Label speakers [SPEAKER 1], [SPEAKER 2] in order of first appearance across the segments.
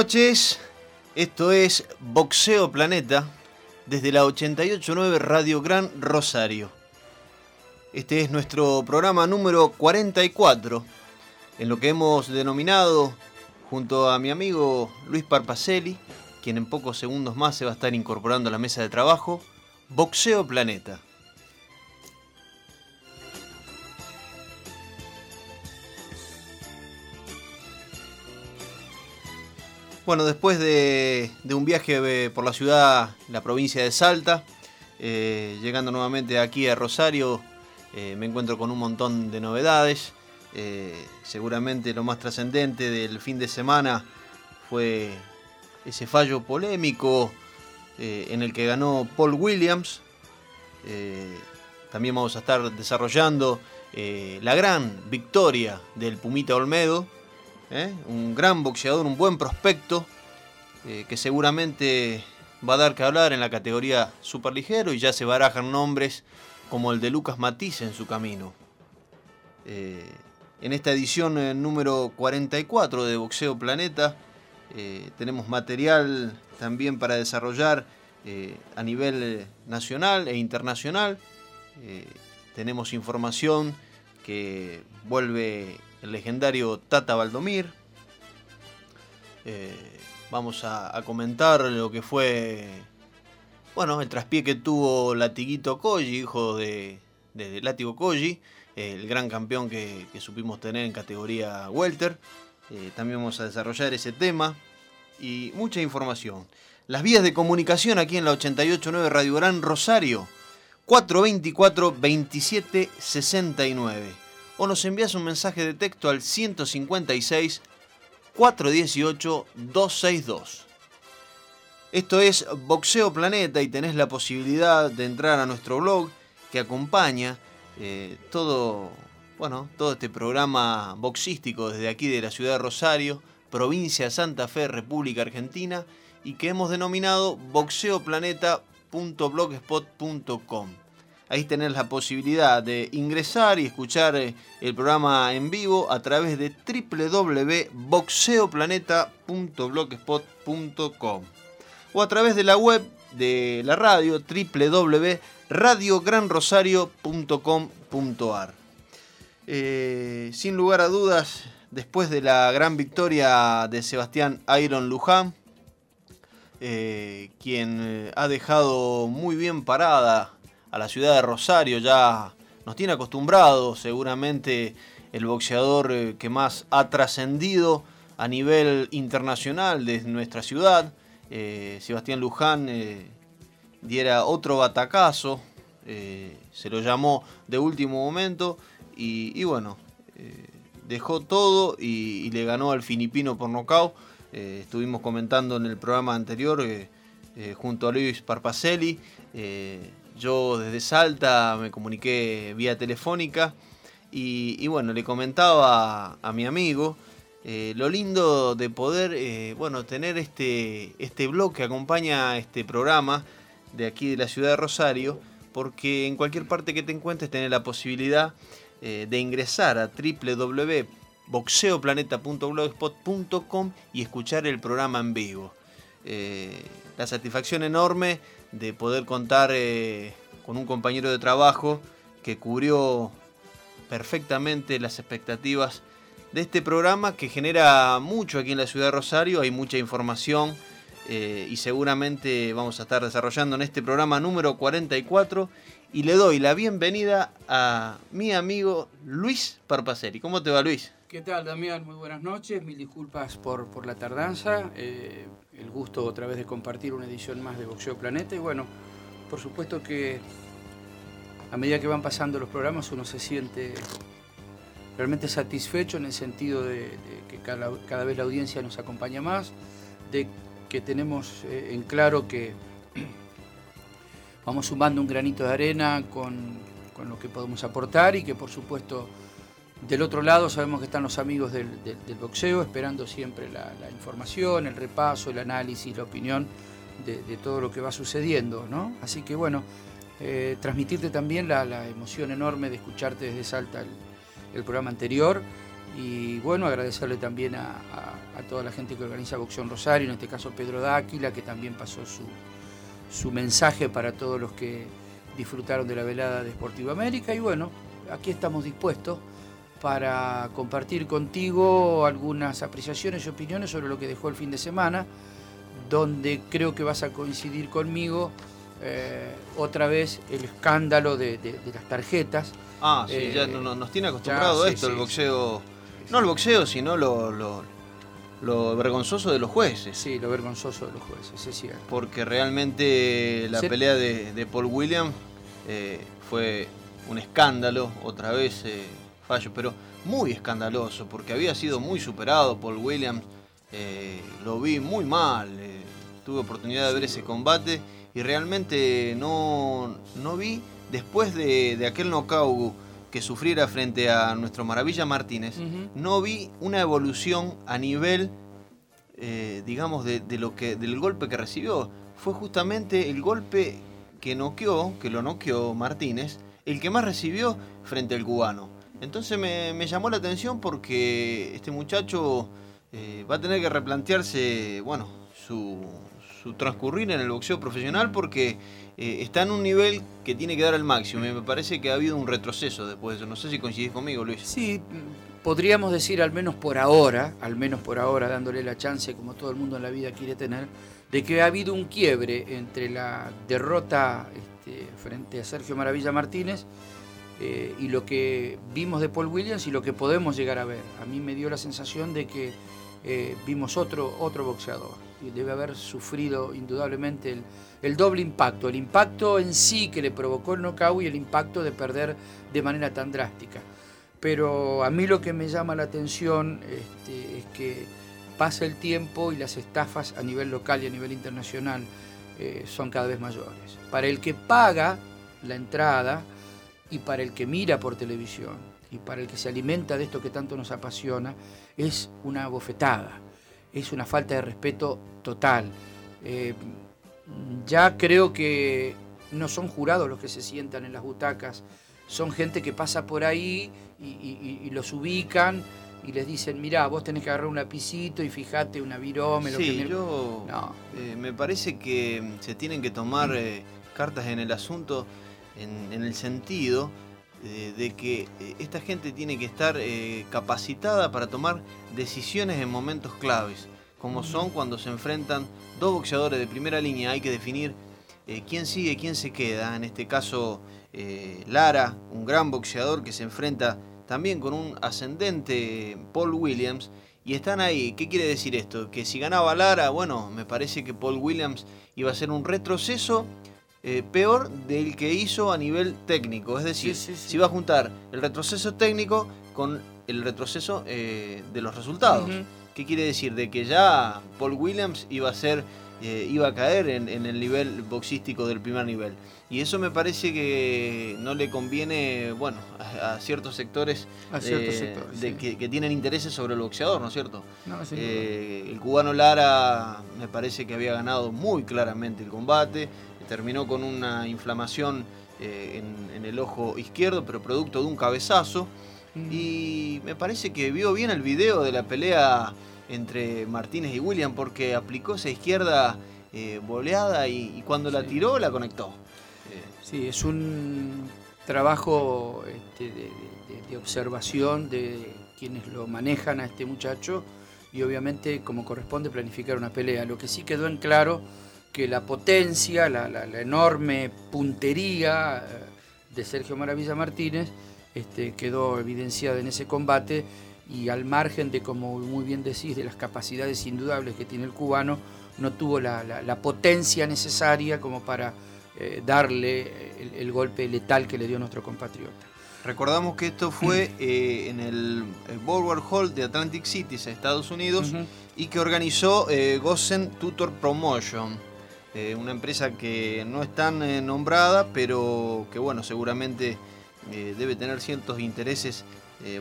[SPEAKER 1] Noches, esto es Boxeo Planeta desde la 889 Radio Gran Rosario. Este es nuestro programa número 44, en lo que hemos denominado, junto a mi amigo Luis Parpacelli, quien en pocos segundos más se va a estar incorporando a la mesa de trabajo, Boxeo Planeta. Bueno, después de, un viaje eh, por la ciudad, la provincia de Salta, eh, llegando nuevamente aquí a Rosario, eh, me encuentro con un montón de novedades. seguramente lo más trascendente del fin de semana fue ese fallo polémico en el que ganó Paul Williams. también vamos a estar desarrollando la gran victoria del Pumita Olmedo ¿eh? un gran boxeador, un buen prospecto, eh, que seguramente va a dar que hablar en la categoría superligero y ya se barajan nombres como el de Lucas Matiz en su camino. Eh, en esta edición número 44 de Boxeo Planeta tenemos material también para desarrollar a nivel nacional e internacional. tenemos información que vuelve el legendario Tata Valdomir. Eh, vamos a, comentar lo que fue, bueno, el traspié que tuvo Latiguito Koji, hijo de, de, Látigo Koji, el gran campeón que, supimos tener en categoría Welter. Eh, también vamos a desarrollar ese tema y mucha información. Las vías de comunicación aquí en la 889 Radio Gran Rosario, 424 2769 o nos envías un mensaje de texto al 156 418 262. Esto es Boxeo Planeta y tenés la posibilidad de entrar a nuestro blog que acompaña eh, todo, bueno, todo este programa boxístico desde aquí de la ciudad de Rosario, provincia de Santa Fe, República Argentina, y que hemos denominado boxeoplaneta.blogspot.com. Ahí tenés la posibilidad de ingresar y escuchar eh, el programa en vivo a través de www.boxeoplaneta.blogspot.com o a través de la web de la radio www.radiogranrosario.com.ar. Eh, sin lugar a dudas, después de la gran victoria de Sebastián Iron Luján, eh, quien ha dejado muy bien parada a la ciudad de Rosario, ya nos tiene acostumbrado seguramente el boxeador eh, que más ha trascendido a nivel internacional de nuestra ciudad. Eh, Sebastián Luján eh, diera otro batacazo, se lo llamó de último momento y, bueno, dejó todo y, le ganó al filipino por nocaut. estuvimos comentando en el programa anterior junto a Luis Parpacelli yo desde Salta me comuniqué vía telefónica y, bueno, le comentaba a, mi amigo eh, lo lindo de poder eh, bueno, tener este, este blog que acompaña este programa de aquí de la ciudad de Rosario, porque en cualquier parte que te encuentres tenés la posibilidad eh, de ingresar a www.boxeoplaneta.blogspot.com y escuchar el programa en vivo. la satisfacción enorme de poder contar eh, con un compañero de trabajo que cubrió perfectamente las expectativas de este programa que genera mucho aquí en la ciudad de Rosario, hay mucha información eh, y seguramente vamos a estar desarrollando en este programa número 44 y le doy la bienvenida a mi amigo Luis Parpaceri. ¿Cómo te va Luis?
[SPEAKER 2] ¿Qué tal Damián? Muy buenas noches, mil disculpas por, por la tardanza, eh, el gusto otra vez de compartir una edición más de Boxeo Planeta. Y bueno, por supuesto que a medida que van pasando los programas uno se siente realmente satisfecho en el sentido de, que cada, vez la audiencia nos acompaña más, de que tenemos eh, en claro que vamos sumando un granito de arena con, lo que podemos aportar y que por supuesto del otro lado sabemos que están los amigos del, boxeo esperando siempre la, información, el repaso, el análisis, la opinión de, todo lo que va sucediendo. ¿no? Así que bueno, eh, transmitirte también la, emoción enorme de escucharte desde Salta el programa anterior. Y bueno, agradecerle también a, toda la gente que organiza Boxeo Rosario, en este caso Pedro Dáquila, que también pasó su, su mensaje para todos los que disfrutaron de la velada de Sportivo América. Y bueno, aquí estamos dispuestos para compartir contigo algunas apreciaciones y opiniones sobre lo que dejó el fin de semana, donde creo que vas a coincidir conmigo eh, otra vez el escándalo de las tarjetas
[SPEAKER 1] Ah, sí, ya eh, nos tiene acostumbrado esto, el boxeo. No el boxeo, sino lo, lo, vergonzoso de los jueces.
[SPEAKER 2] Sí, lo vergonzoso de los jueces, es cierto.
[SPEAKER 1] Porque realmente la pelea de, Paul Williams eh, fue un escándalo, otra vez fallo, pero muy escandaloso, porque había sido muy superado Paul Williams. lo vi muy mal, tuve oportunidad de ver ese combate y realmente no, no vi después de, aquel knockout que sufriera frente a nuestro Maravilla Martínez, no vi una evolución a nivel, eh, digamos, de, lo que, del golpe que recibió. Fue justamente el golpe que noqueó, que lo noqueó Martínez, el que más recibió frente al cubano. Entonces me, llamó la atención porque este muchacho eh, va a tener que replantearse, bueno, su, su transcurrir en el boxeo profesional porque eh, está en un nivel que tiene que dar al máximo. Y me parece que ha habido un retroceso después de eso. No sé si coincidís conmigo, Luis.
[SPEAKER 2] Sí, podríamos decir al menos por ahora, al menos por ahora, dándole la chance, como todo el mundo en la vida quiere tener, de que ha habido un quiebre entre la derrota este, frente a Sergio Maravilla Martínez eh, y lo que vimos de Paul Williams y lo que podemos llegar a ver. A mí me dio la sensación de que eh, vimos otro, otro boxeador y debe haber sufrido indudablemente el doble impacto, el impacto en sí que le provocó el knockout y el impacto de perder de manera tan drástica. Pero a mí lo que me llama la atención este, es que pasa el tiempo y las estafas a nivel local y a nivel internacional eh, son cada vez mayores. Para el que paga la entrada y para el que mira por televisión y para el que se alimenta de esto que tanto nos apasiona, es una bofetada, es una falta de respeto total. Eh, ya creo que no son jurados los que se sientan en las butacas, son gente que pasa por ahí y, los ubican y les dicen, mirá, vos tenés que agarrar un lapicito y fijate una virome.
[SPEAKER 1] Sí, que yo eh, me parece que se tienen que tomar eh, cartas en el asunto en, el sentido eh, de que esta gente tiene que estar capacitada para tomar decisiones en momentos claves como son cuando se enfrentan dos boxeadores de primera línea, hay que definir eh, quién sigue, quién se queda. En este caso, eh, Lara, un gran boxeador que se enfrenta también con un ascendente Paul Williams. Y están ahí. ¿Qué quiere decir esto? Que si ganaba Lara, bueno, me parece que Paul Williams iba a ser un retroceso eh, peor del que hizo a nivel técnico. Es decir, si va a juntar el retroceso técnico con el retroceso de los resultados. ¿Qué quiere decir? De que ya Paul Williams iba a ser, eh, iba a caer en, el nivel boxístico del primer nivel. Y eso me parece que no le conviene, bueno, a, ciertos sectores, de, que, tienen intereses sobre el boxeador, ¿no es cierto? Eh, el cubano Lara me parece que había ganado muy claramente el combate, terminó con una inflamación eh, en, el ojo izquierdo, pero producto de un cabezazo. Y me parece que vio bien el video de la pelea entre Martínez y William porque aplicó esa izquierda eh, boleada y, cuando la tiró la conectó.
[SPEAKER 2] Sí, es un, trabajo este, de, observación de quienes lo manejan a este muchacho y obviamente como corresponde planificar una pelea. Lo que sí quedó en claro que la potencia, la, enorme puntería eh, de Sergio Maravilla Martínez este, quedó evidenciada en ese combate y al margen de, como muy bien decís, de las capacidades indudables que tiene el cubano, no tuvo la, potencia necesaria como para eh, darle el, golpe letal que le dio nuestro compatriota.
[SPEAKER 1] Recordamos que esto fue eh, en el, el Hall de Atlantic City, Estados Unidos, y que organizó eh, Gossen Tutor Promotion, una empresa que no es tan nombrada, pero que bueno, seguramente debe tener ciertos intereses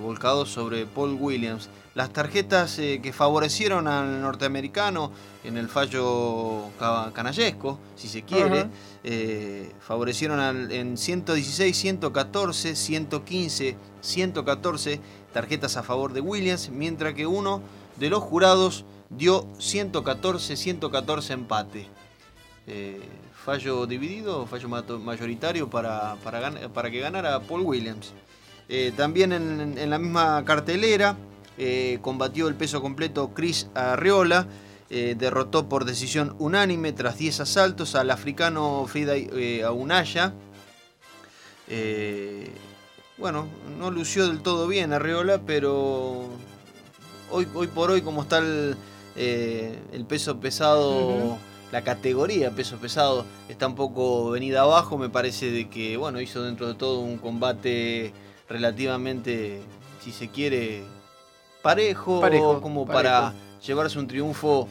[SPEAKER 1] volcados sobre Paul Williams. Las tarjetas que favorecieron al norteamericano en el fallo canallesco, si se quiere, eh, favorecieron en 116, 114, 115, 114 tarjetas a favor de Williams, mientras que uno de los jurados dio 114, 114 empate. Eh, fallo dividido, fallo mayoritario para, para, que ganara Paul Williams. Eh, también en, la misma cartelera combatió el peso completo Chris Arriola eh, derrotó por decisión unánime tras 10 asaltos al africano Frida eh, Aunaya. Eh, bueno, no lució del todo bien Arreola, pero hoy por hoy como está el, peso pesado, la categoría peso pesado está un poco venida abajo, me parece de que bueno, hizo dentro de todo un combate relativamente, si se quiere, parejo, como para llevarse un triunfo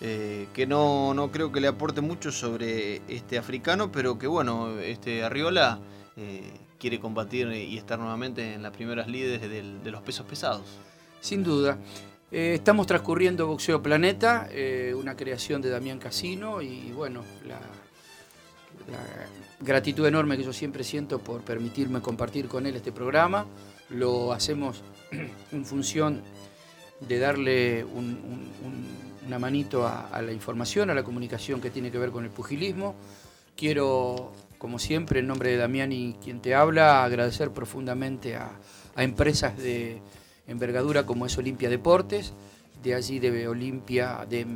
[SPEAKER 1] eh, que no, no, creo que le aporte mucho sobre este africano, pero que bueno, este Arriola eh, quiere combatir y estar nuevamente en las primeras líderes de los pesos pesados.
[SPEAKER 2] Sin duda. Eh, estamos transcurriendo Boxeo Planeta, una creación de Damián Casino y bueno, la, gratitud enorme que yo siempre siento por permitirme compartir con él este programa. Lo hacemos en función de darle una manito a, la información, a la comunicación que tiene que ver con el pugilismo. Quiero, como siempre, en nombre de Damián y quien te habla, agradecer profundamente a, empresas de envergadura como es Olimpia Deportes, de allí de Olimpia, de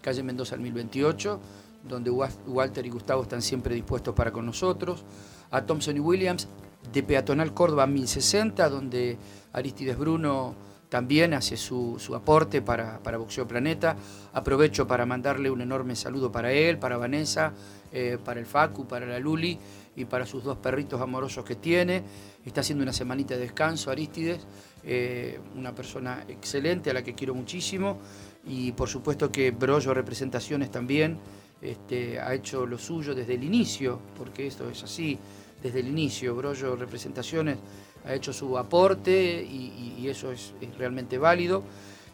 [SPEAKER 2] calle Mendoza al 1028, donde Walter y Gustavo están siempre dispuestos para con nosotros, a Thompson y Williams, de Peatonal Córdoba 1060, donde Aristides Bruno también hace su, aporte para, Boxeo Planeta. Aprovecho para mandarle un enorme saludo para él, para Vanessa, eh, para el Facu, para la Luli y para sus dos perritos amorosos que tiene. Está haciendo una semanita de descanso, Aristides, eh, una persona excelente a la que quiero muchísimo. Y por supuesto que Brollo Representaciones también este, ha hecho lo suyo desde el inicio, porque esto es así, desde el inicio. Brollo Representaciones ha hecho su aporte y, eso es, realmente válido.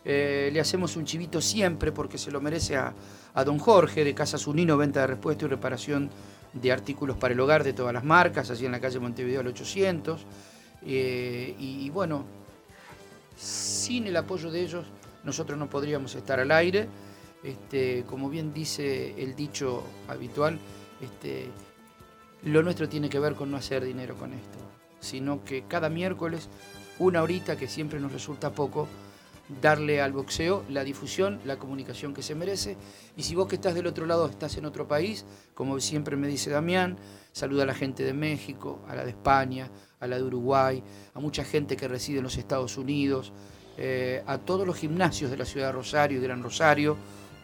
[SPEAKER 2] Eh, le hacemos un chivito siempre porque se lo merece a, don Jorge de Casa Unino, venta de repuesto y reparación de artículos para el hogar de todas las marcas, así en la calle Montevideo al 800. Eh, y, bueno, sin el apoyo de ellos nosotros no podríamos estar al aire. Este, como bien dice el dicho habitual, este, lo nuestro tiene que ver con no hacer dinero con esto sino que cada miércoles, una horita que siempre nos resulta poco, darle al boxeo la difusión, la comunicación que se merece. Y si vos que estás del otro lado estás en otro país, como siempre me dice Damián, saluda a la gente de México, a la de España, a la de Uruguay, a mucha gente que reside en los Estados Unidos, eh, a todos los gimnasios de la ciudad de Rosario y Gran Rosario,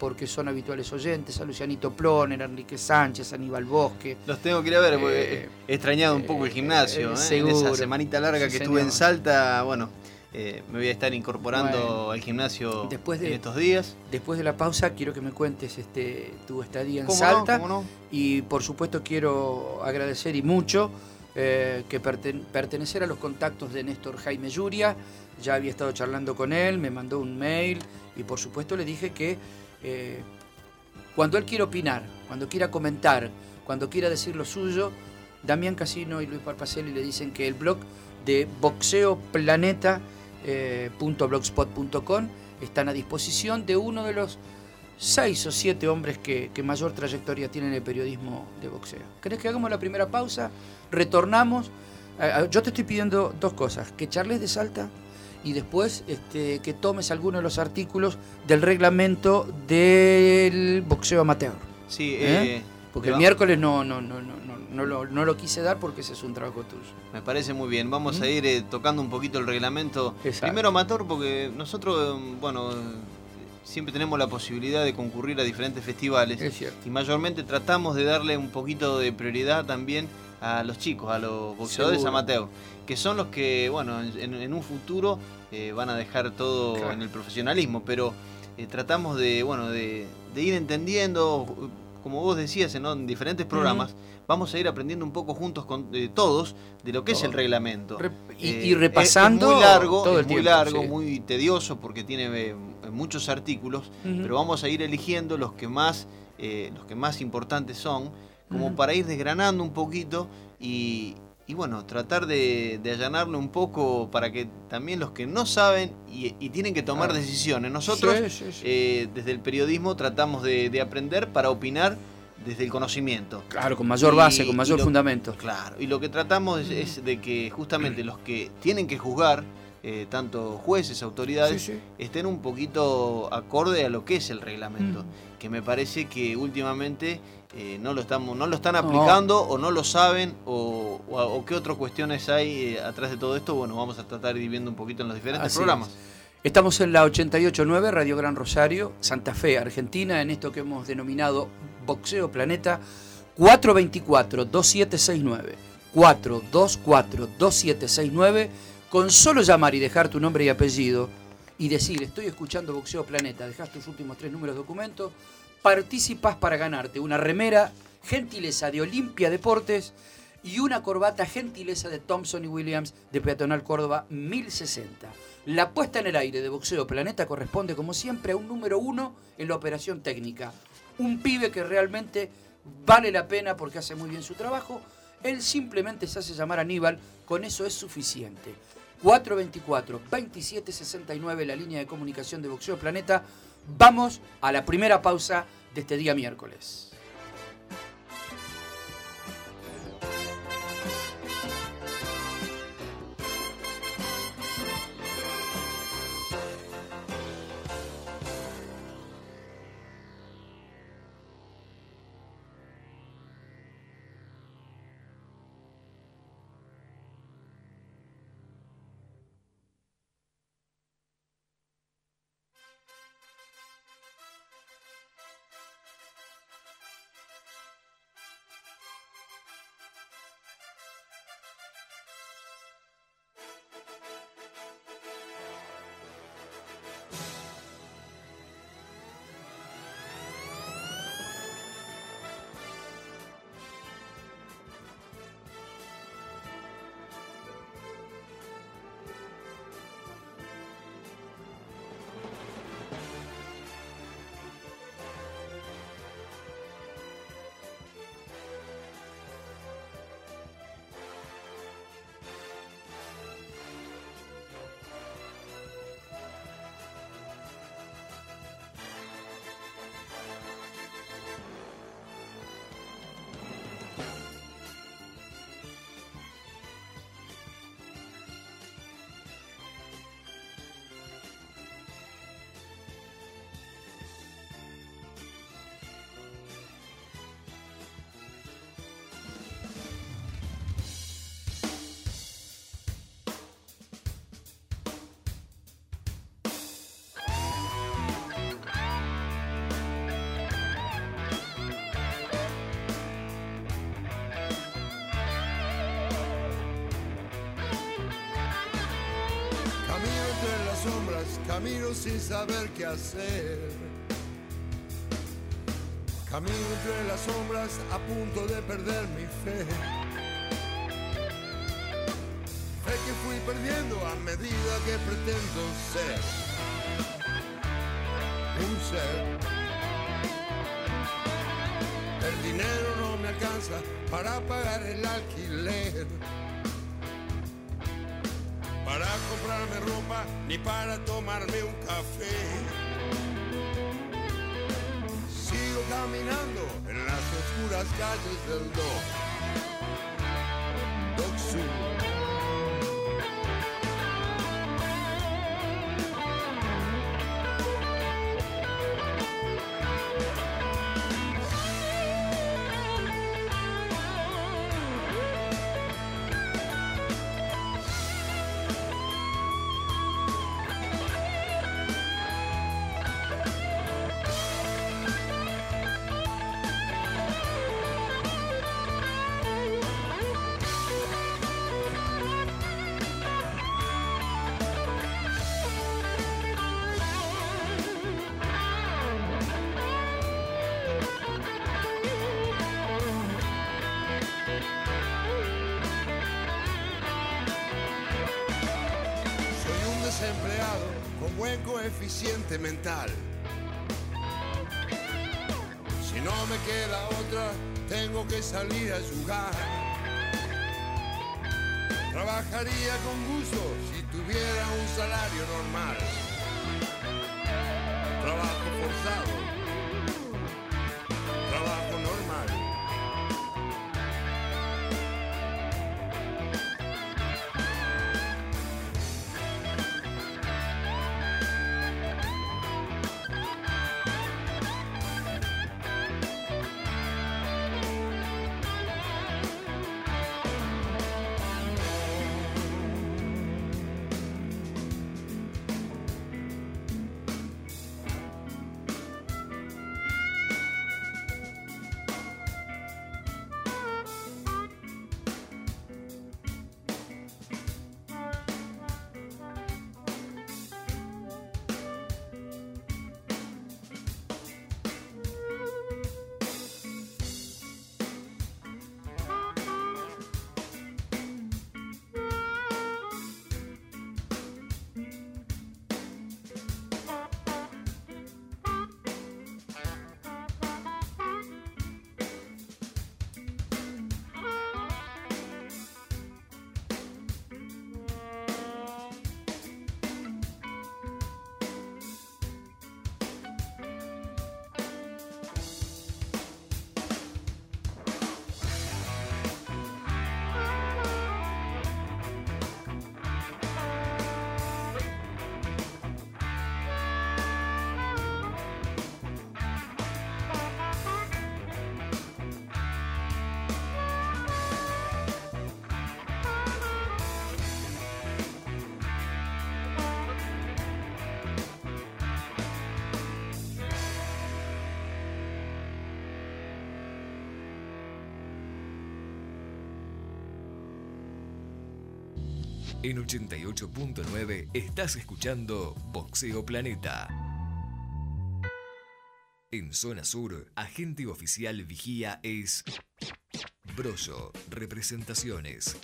[SPEAKER 2] porque son habituales oyentes, a Lucianito Ploner, a Enrique Sánchez, a Aníbal Bosque.
[SPEAKER 1] Los tengo que ir a ver porque eh, he extrañado un poco el eh, gimnasio. Eh, en esa semanita larga que estuve en Salta, bueno, me voy a estar incorporando al gimnasio después de, en estos días.
[SPEAKER 2] Después de la pausa quiero que me cuentes este, tu estadía en Salta. Y por supuesto quiero agradecer y mucho que pertenecer a los contactos de Néstor Jaime Yuria. Ya había estado charlando con él, me mandó un mail y por supuesto le dije que eh, cuando él quiera opinar, cuando quiera comentar, cuando quiera decir lo suyo, Damián Casino y Luis Parpacelli le dicen que el blog de boxeoplaneta.blogspot.com eh, están a disposición de uno de los seis o siete hombres que, mayor trayectoria tienen en el periodismo de boxeo. ¿Crees que hagamos la primera pausa? Retornamos Yo te estoy pidiendo dos cosas, que charles de Salta y después este, que tomes alguno de los artículos del reglamento del boxeo amateur.
[SPEAKER 1] Sí,
[SPEAKER 2] ¿Eh? Eh, porque el miércoles no, no, no, no, no, lo, no lo quise dar porque ese es un trabajo tuyo.
[SPEAKER 1] Me parece muy bien. Vamos a ir eh, tocando un poquito el reglamento. Primero amateur porque nosotros, bueno, siempre tenemos la posibilidad de concurrir a diferentes festivales. Y mayormente tratamos de darle un poquito de prioridad también a los chicos, a los boxeadores amateurs, que son los que, bueno, en, un futuro eh, van a dejar todo en el profesionalismo, pero eh, tratamos de, bueno, de, ir entendiendo, como vos decías en, diferentes programas, vamos a ir aprendiendo un poco juntos con eh, todos de lo que es el reglamento.
[SPEAKER 2] y, repasando.
[SPEAKER 1] Es, muy largo, todo es muy largo, muy tedioso porque tiene muchos artículos, pero vamos a ir eligiendo los que más, los que más importantes son como para ir desgranando un poquito y, bueno, tratar de, de, allanarlo un poco para que también los que no saben y, tienen que tomar decisiones. Nosotros eh, desde el periodismo tratamos de, aprender para opinar desde el conocimiento.
[SPEAKER 2] Claro, con mayor base, con mayor fundamento.
[SPEAKER 1] Claro, y lo que tratamos es, de que justamente los que tienen que juzgar, eh, tanto jueces, autoridades, estén un poquito acorde a lo que es el reglamento, que me parece que últimamente eh, no, lo estamos, no lo están aplicando o no lo saben o, qué otras cuestiones hay eh, atrás de todo esto. Bueno, vamos a tratar de ir viendo un poquito en los diferentes programas.
[SPEAKER 2] Estamos en la 88.9, Radio Gran Rosario, Santa Fe, Argentina, en esto que hemos denominado Boxeo Planeta 424-2769. 424-2769. Con solo llamar y dejar tu nombre y apellido y decir, estoy escuchando Boxeo Planeta, dejas tus últimos tres números de documento, participas para ganarte una remera gentileza de Olimpia Deportes y una corbata gentileza de Thompson y Williams de Peatonal Córdoba 1060. La puesta en el aire de Boxeo Planeta corresponde, como siempre, a un número uno en la operación técnica. Un pibe que realmente vale la pena porque hace muy bien su trabajo. Él simplemente se hace llamar Aníbal, con eso es suficiente. 424-2769, la línea de comunicación de Boxeo Planeta. Vamos a la primera pausa de este día miércoles.
[SPEAKER 3] Camino sin saber qué hacer. Camino entre las sombras a punto de perder mi fe. Fe que fui perdiendo a medida que pretendo ser. Un ser. El dinero no me alcanza para pagar el alquiler para comprarme ropa ni para tomarme un café. Sigo caminando en las oscuras calles del Do. Mental. Si no me queda otra, tengo que salir a jugar. Trabajaría con gusto si tuviera un salario normal.
[SPEAKER 4] En 88.9 estás escuchando Boxeo Planeta. En zona sur, agente oficial vigía es Brollo, representaciones.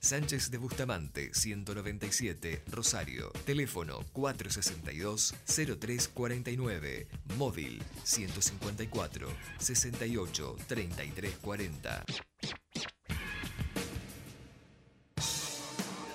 [SPEAKER 4] Sánchez de Bustamante, 197, Rosario. Teléfono 462-0349. Móvil 154-68-3340.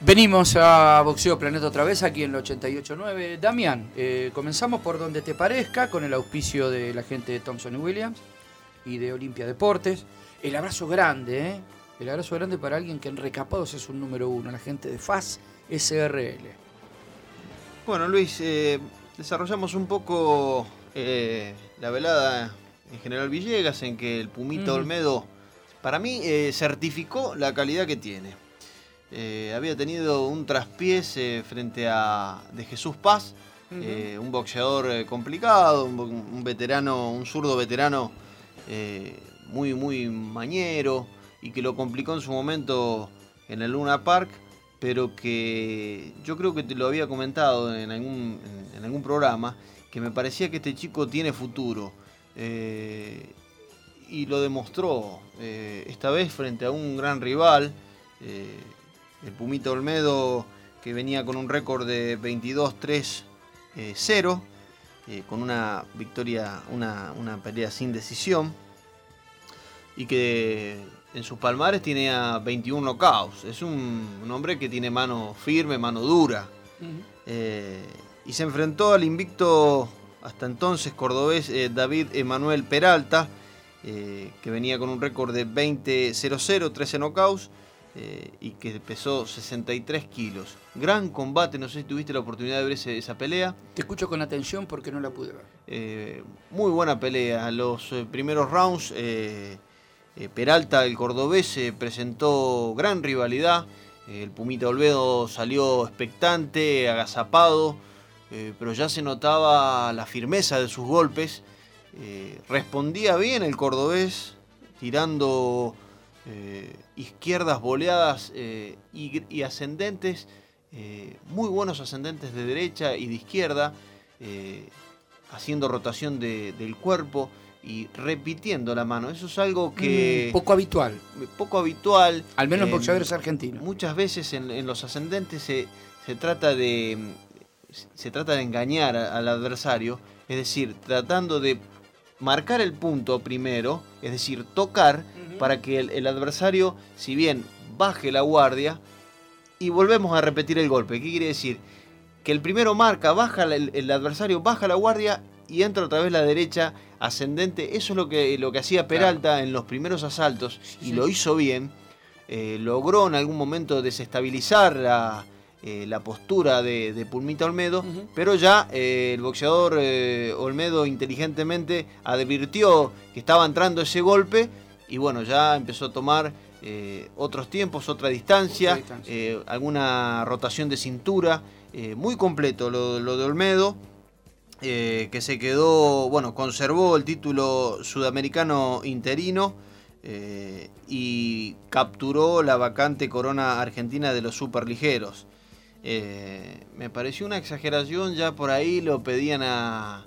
[SPEAKER 2] Venimos a Boxeo Planeta otra vez aquí en el 88.9. Damián, eh, comenzamos por donde te parezca, con el auspicio de la gente de Thompson y Williams y de Olimpia Deportes. El abrazo grande, ¿eh? El abrazo grande para alguien que en recapados es un número uno, la gente de FAS SRL.
[SPEAKER 1] Bueno, Luis, eh, desarrollamos un poco eh, la velada en General Villegas, en que el Pumita
[SPEAKER 2] Ujú.
[SPEAKER 1] Olmedo, para mí, certificó la calidad que tiene. Eh, había tenido un traspiés eh, frente a De Jesús Paz, eh, un boxeador complicado, un, un, veterano, un zurdo veterano muy, muy mañero y que lo complicó en su momento en el Luna Park, pero que yo creo que te lo había comentado en algún, en, algún programa, que me parecía que este chico tiene futuro. y lo demostró esta vez frente a un gran rival, el Pumita Olmedo, que venía con un récord de 22-3 0, eh, con una victoria, una, pelea sin decisión, y que en sus palmares tiene a 21 knockouts. Es un, hombre que tiene mano firme, mano dura. Eh, y se enfrentó al invicto hasta entonces cordobés eh, David Emanuel Peralta, que venía con un récord de 20-0-0, 13 knockouts eh, y que pesó 63 kilos. Gran combate, no sé si tuviste la oportunidad de ver esa pelea.
[SPEAKER 2] Te escucho con atención porque no la pude ver.
[SPEAKER 1] Eh, muy buena pelea. Los eh, primeros rounds, Peralta, el cordobés, presentó gran rivalidad. el Pumita Olvedo salió expectante, agazapado, pero ya se notaba la firmeza de sus golpes. respondía bien el cordobés, tirando eh, izquierdas boleadas eh, y, ascendentes, eh, muy buenos ascendentes de derecha y de izquierda, haciendo rotación del cuerpo y repitiendo la mano. Eso es algo que...
[SPEAKER 2] Mm, poco habitual.
[SPEAKER 1] Poco habitual.
[SPEAKER 2] Al menos en boxeadores argentinos.
[SPEAKER 1] Muchas veces en, los ascendentes se, trata de, se trata de engañar al adversario, es decir, tratando de marcar el punto primero, es decir, tocar, para que el, adversario, si bien baje la guardia, y volvemos a repetir el golpe. ¿Qué quiere decir? Que el primero marca, baja el, adversario, baja la guardia y entra otra vez la derecha ascendente. Eso es lo que, lo que hacía Peralta en los primeros asaltos y lo hizo bien. Eh, logró en algún momento desestabilizar la, eh, la postura de, Pulmita Olmedo, pero ya eh, el boxeador Olmedo inteligentemente advirtió que estaba entrando ese golpe y bueno, ya empezó a tomar otros tiempos, otra distancia, alguna rotación de cintura, muy completo lo, lo de Olmedo. que se quedó, bueno, conservó el título sudamericano interino y capturó la vacante corona argentina de los superligeros. Eh, me pareció una exageración, ya por ahí lo pedían a,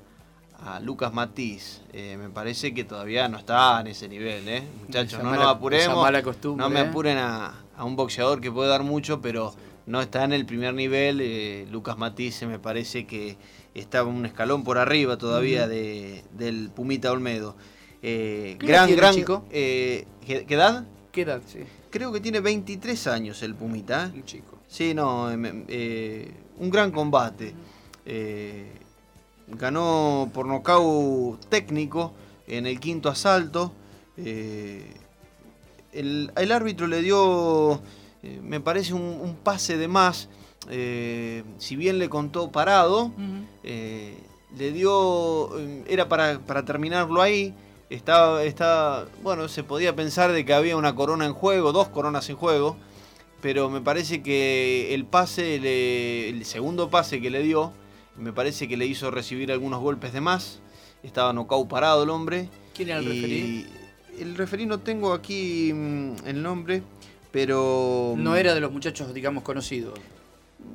[SPEAKER 1] Lucas Matiz. Eh, me parece que todavía no está en ese nivel, ¿eh? Muchachos, no nos apuremos. no me ¿eh? apuren a, un boxeador que puede dar mucho, pero no está en el primer nivel. Lucas Matiz me parece que está un escalón por arriba todavía de, del Pumita Olmedo. gran, gran chico. ¿qué, edad?
[SPEAKER 2] ¿Qué edad? Sí.
[SPEAKER 1] Creo que tiene 23 años el Pumita.
[SPEAKER 2] Un chico.
[SPEAKER 1] Sí, no, em, em, eh, un gran combate. Eh, ganó por nocaut técnico en el quinto asalto. Eh, el, árbitro le dio, me parece, un, pase de más. si bien le contó parado, le dio, era para, terminarlo ahí. Estaba, estaba, bueno, se podía pensar de que había una corona en juego, dos coronas en juego pero me parece que el pase, el segundo pase que le dio, me parece que le hizo recibir algunos golpes de más. Estaba nocao parado el hombre.
[SPEAKER 2] ¿Quién era el referí?
[SPEAKER 1] El referí no tengo aquí mm, el nombre, pero...
[SPEAKER 2] No era de los muchachos, digamos, conocidos.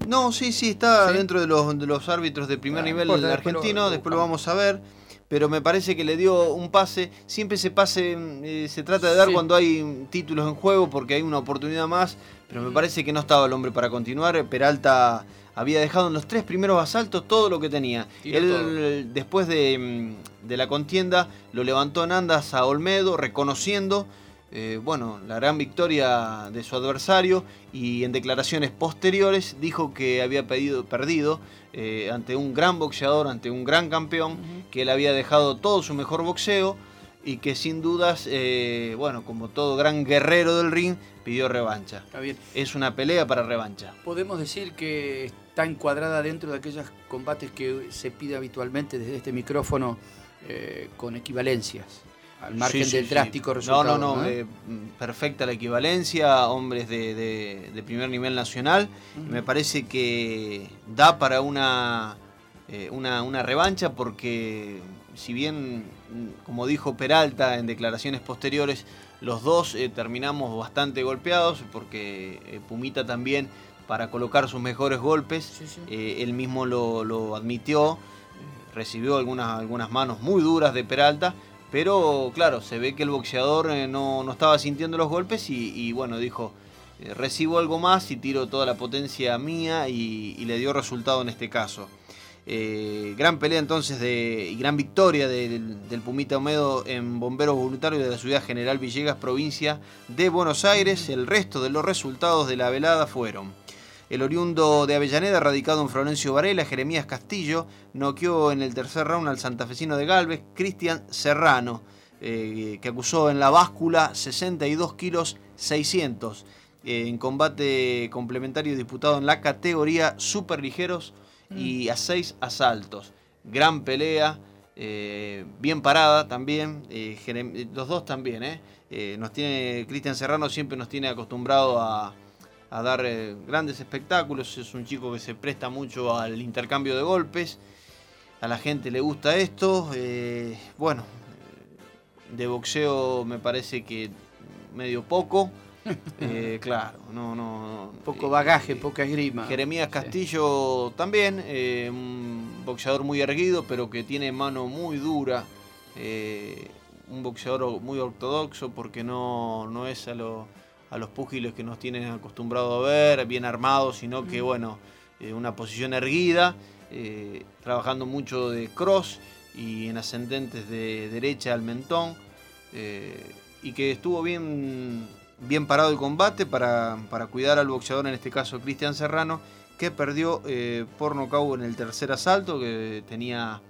[SPEAKER 1] No, sí, sí, está dentro de los, de los árbitros de primer nivel del argentino, después lo vamos a ver pero me parece que le dio un pase. Siempre ese pase mm, eh, se trata de dar cuando hay títulos en juego porque hay una oportunidad más, pero me parece que no estaba el hombre para continuar. Peralta había dejado en los tres primeros asaltos todo lo que tenía. Él, después de, mm, de, la contienda, lo levantó en andas a Olmedo, reconociendo eh, bueno, la gran victoria de su adversario y en declaraciones posteriores dijo que había pedido, perdido eh, ante un gran boxeador, ante un gran campeón, que él había dejado todo su mejor boxeo y que sin dudas, eh, bueno, como todo gran guerrero del ring, pidió revancha. Es una pelea para revancha.
[SPEAKER 2] Podemos decir que está encuadrada dentro de aquellos combates que se pide habitualmente desde este micrófono con equivalencias al margen del drástico resultado.
[SPEAKER 1] No, no, no, eh, perfecta la equivalencia, hombres de, primer nivel nacional. Me parece que da para una eh, una, una revancha porque si bien, como dijo Peralta en declaraciones posteriores, los dos eh, terminamos bastante golpeados porque eh, Pumita también para colocar sus mejores golpes, eh, él mismo lo, admitió, recibió algunas, algunas manos muy duras de Peralta, pero claro, se ve que el boxeador no, estaba sintiendo los golpes y, bueno, dijo, recibo algo más y tiro toda la potencia mía y le dio resultado en este caso. Eh, gran pelea entonces de, y gran victoria del, Pumita Omedo en Bomberos Voluntarios de la Ciudad General Villegas, provincia de Buenos Aires. El resto de los resultados de la velada fueron. El oriundo de Avellaneda, radicado en Florencio Varela, Jeremías Castillo, noqueó en el tercer round al santafesino de Galvez, Cristian Serrano, eh, que acusó en la báscula 62 kilos 600 eh, en combate complementario disputado en la categoría superligeros y a seis asaltos. Gran pelea, eh, bien parada también, eh, los dos también, eh. nos tiene, Cristian Serrano siempre nos tiene acostumbrado a, dar grandes espectáculos, es un chico que se presta mucho al intercambio de golpes, a la gente le gusta esto, bueno, de boxeo me parece que medio poco, eh, claro, no, no.
[SPEAKER 2] Poco bagaje, eh, poca esgrima.
[SPEAKER 1] Jeremías Castillo también, eh, un boxeador muy erguido, pero que tiene mano muy dura. un boxeador muy ortodoxo porque no, no es a, a los púgiles que nos tienen acostumbrado a ver, bien armados, sino que, mm. bueno, una posición erguida, trabajando mucho de cross y en ascendentes de derecha al mentón. y que estuvo bien bien parado el combate para, cuidar al boxeador, en este caso Cristian Serrano, que perdió eh, por nocaut en el tercer asalto, que tenía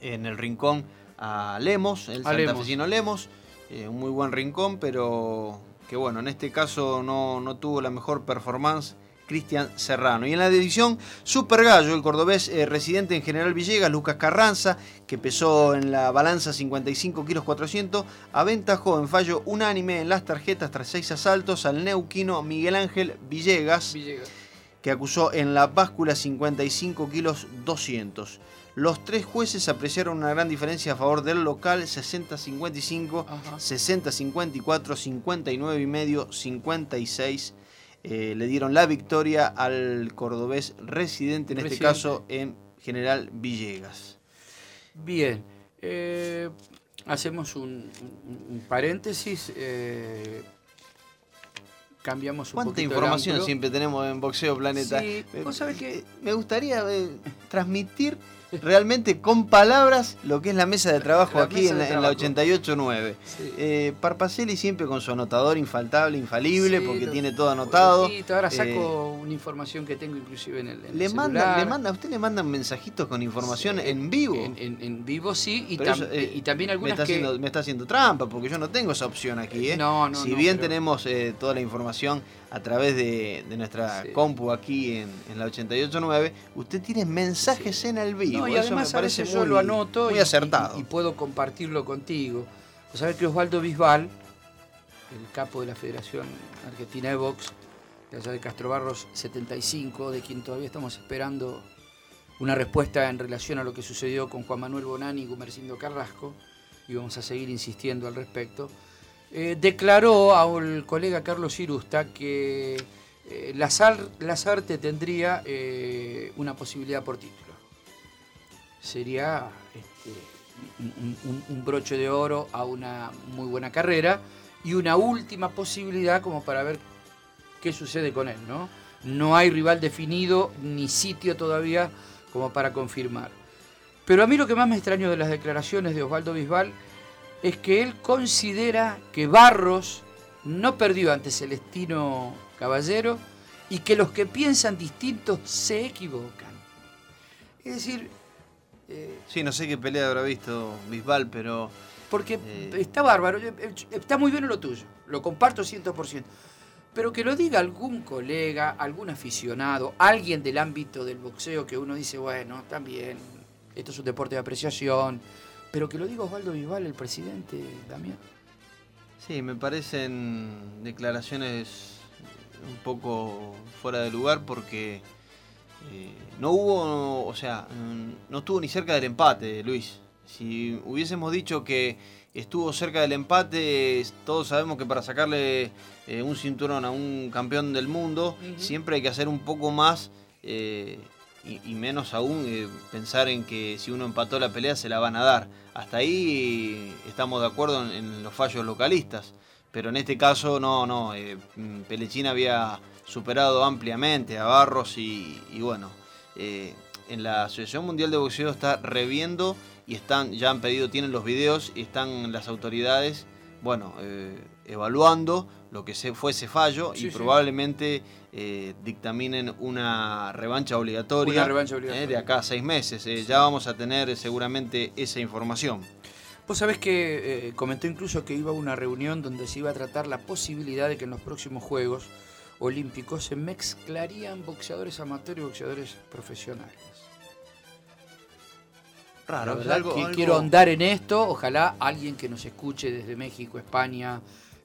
[SPEAKER 1] en el rincón a Lemos, el santafesino Lemos, eh, un muy buen rincón, pero que bueno, en este caso no, no tuvo la mejor performance Cristian Serrano. Y en la división Super Gallo, el cordobés eh, residente en General Villegas, Lucas Carranza, que pesó en la balanza 55 kilos 400, aventajó en fallo unánime en las tarjetas tras seis asaltos al neuquino Miguel Ángel Villegas, que acusó en la báscula 55 kilos 200. Los tres jueces apreciaron una gran diferencia a favor del local 60-55, 60-54, 59 y medio, 56 eh, le dieron la victoria al cordobés residente, en este caso en General Villegas.
[SPEAKER 2] Bien, eh, hacemos un, paréntesis. Eh, cambiamos un
[SPEAKER 1] ¿Cuánta información siempre tenemos en Boxeo Planeta?
[SPEAKER 2] Sí, ¿Vos sabés que
[SPEAKER 1] me gustaría transmitir realmente con palabras lo que es la mesa de trabajo aquí en, la 88.9. Eh, Parpacelli siempre con su anotador infaltable, infalible, porque tiene todo anotado.
[SPEAKER 2] Sí, ahora saco eh, una información que tengo inclusive en el,
[SPEAKER 1] le manda, le manda, ¿A usted le mandan mensajitos con información en vivo?
[SPEAKER 2] En, vivo sí, y, eh, también algunas
[SPEAKER 1] me está, haciendo, me está haciendo trampa, porque yo no tengo esa opción aquí. ¿eh? No, no, si bien tenemos toda la información a través de, nuestra compu aquí en, la 889, usted tiene mensajes en el vivo.
[SPEAKER 2] y además me parece yo lo anoto muy y, acertado. Y, puedo compartirlo contigo. Sabes que Osvaldo Bisbal, el capo de la Federación Argentina de Box, de allá de Castro Barros 75, de quien todavía estamos esperando una respuesta en relación a lo que sucedió con Juan Manuel Bonani y Gumercindo Carrasco, y vamos a seguir insistiendo al respecto. Eh, declaró al colega Carlos Irusta que eh, la Lazarte tendría eh, una posibilidad por título. Sería este, un, broche de oro a una muy buena carrera y una última posibilidad como para ver qué sucede con él, ¿no? No hay rival definido ni sitio todavía como para confirmar. Pero a mí lo que más me extrañó de las declaraciones de Osvaldo Bisbal es que él considera que Barros no perdió ante Celestino Caballero y que los que piensan distintos se equivocan. Es decir...
[SPEAKER 1] Eh, sí, no sé qué pelea habrá visto Bisbal, pero...
[SPEAKER 2] Porque eh, está bárbaro, eh, está muy bien lo tuyo, lo comparto 100%. Pero que lo diga algún colega, algún aficionado, alguien del ámbito del boxeo que uno dice, bueno, también, esto es un deporte de apreciación, pero que lo diga Osvaldo Vival, el presidente, también.
[SPEAKER 1] Sí, me parecen declaraciones un poco fuera de lugar porque eh, no hubo, o sea, no estuvo ni cerca del empate, Luis. Si hubiésemos dicho que estuvo cerca del empate, todos sabemos que para sacarle eh, un cinturón a un campeón del mundo, siempre hay que hacer un poco más eh, y, menos aún eh, pensar en que si uno empató la pelea se la van a dar. Hasta ahí estamos de acuerdo en, los fallos localistas, pero en este caso no, no, mm, Pelechín había superado ampliamente a Barros y, bueno, en la Asociación Mundial de Boxeo está reviendo y están, ya han pedido, tienen los videos y están las autoridades, bueno, eh, evaluando lo que se, fue ese fallo y probablemente eh, dictaminen una revancha obligatoria, eh, de acá a seis meses. Ya vamos a tener seguramente esa información.
[SPEAKER 2] Vos sabés que comentó incluso que iba a una reunión donde se iba a tratar la posibilidad de que en los próximos Juegos Olímpicos se mezclarían boxeadores amateurs y boxeadores profesionales. Raro, ¿verdad? quiero andar en esto. Ojalá alguien que nos escuche desde México, España,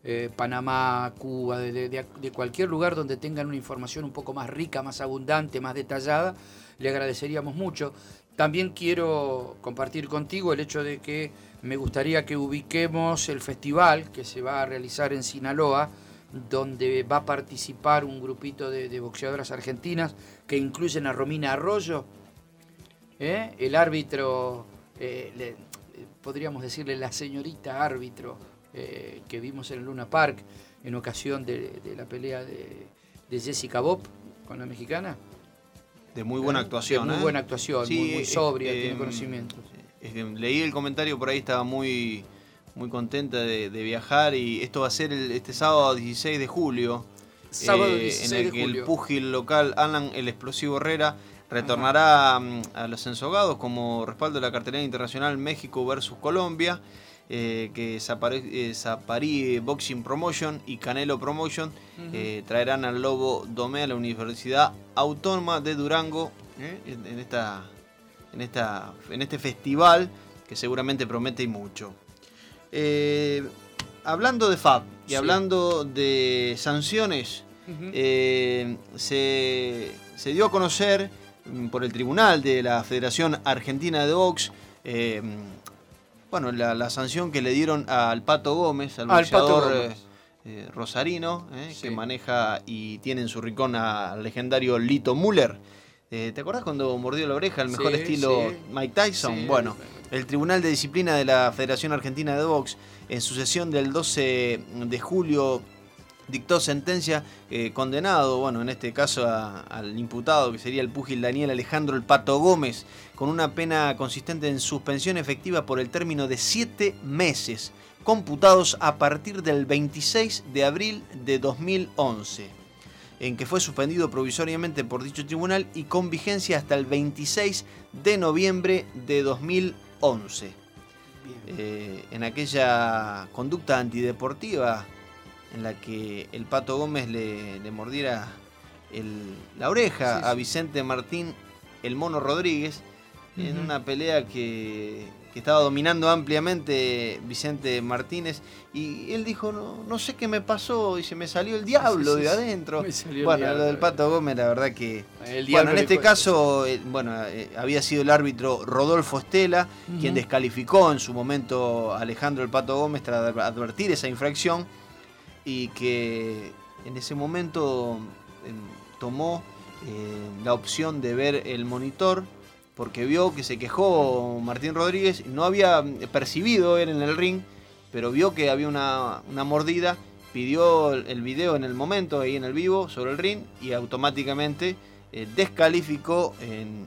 [SPEAKER 2] eh, Panamá, Cuba, de, cualquier lugar donde tengan una información un poco más rica, más abundante, más detallada, le agradeceríamos mucho. También quiero compartir contigo el hecho de que me gustaría que ubiquemos el festival que se va a realizar en Sinaloa, donde va a participar un grupito de boxeadoras argentinas que incluyen a Romina Arroyo, ¿eh? el árbitro, eh, podríamos decirle la señorita árbitro eh, que vimos en el Luna Park en ocasión de, la pelea de, Jessica Bob con la mexicana.
[SPEAKER 1] De muy buena actuación.
[SPEAKER 2] muy buena actuación, muy, sobria, tiene conocimiento.
[SPEAKER 1] leí el comentario por ahí, estaba muy, muy contenta de, viajar y esto va a ser este sábado 16 de julio.
[SPEAKER 2] Sábado 16
[SPEAKER 1] en
[SPEAKER 2] el que
[SPEAKER 1] el púgil local Alan el Explosivo Herrera retornará mm, a los ensogados como respaldo de la cartelera internacional México versus Colombia, eh, que Zapari, eh, Boxing Promotion y Canelo Promotion eh, traerán al Lobo Domé a la Universidad Autónoma de Durango en, esta, en, esta, en este festival que seguramente promete y mucho. hablando de FAB y hablando de sanciones, se, se dio a conocer Mm, por el tribunal de la Federación Argentina de Box. Eh, bueno, la, sanción que le dieron al Pato Gómez, al boxeador eh, eh, rosarino, que maneja y tiene en su rincón al legendario Lito Müller. ¿Te acordás cuando mordió la oreja, el mejor estilo Mike Tyson? Bueno, el Tribunal de Disciplina de la Federación Argentina de Box, en su sesión del 12 de julio dictó sentencia eh, condenado, bueno, en este caso al imputado que sería el púgil Daniel Alejandro El Pato Gómez, con una pena consistente en suspensión efectiva por el término de siete meses, computados a partir del 26 de abril de 2011, en que fue suspendido provisoriamente por dicho tribunal y con vigencia hasta el 26 de noviembre de 2011. Eh, en aquella conducta antideportiva en la que el Pato Gómez le, mordiera la oreja a Vicente Martín, el Mono Rodríguez, en una pelea que, estaba dominando ampliamente Vicente Martínez. Y él dijo, no, no sé qué me pasó, y se me salió el diablo de adentro. bueno, lo del Pato Gómez, la verdad que... bueno, en este caso, eh, bueno, eh, había sido el árbitro Rodolfo Estela, quien descalificó en su momento a Alejandro el Pato Gómez tras advertir esa infracción y que en ese momento em, tomó eh, la opción de ver el monitor porque vio que se quejó Martín Rodríguez, no había percibido él en el ring, pero vio que había una, mordida, pidió el video en el momento, ahí en el vivo, sobre el ring, y automáticamente eh, descalificó en,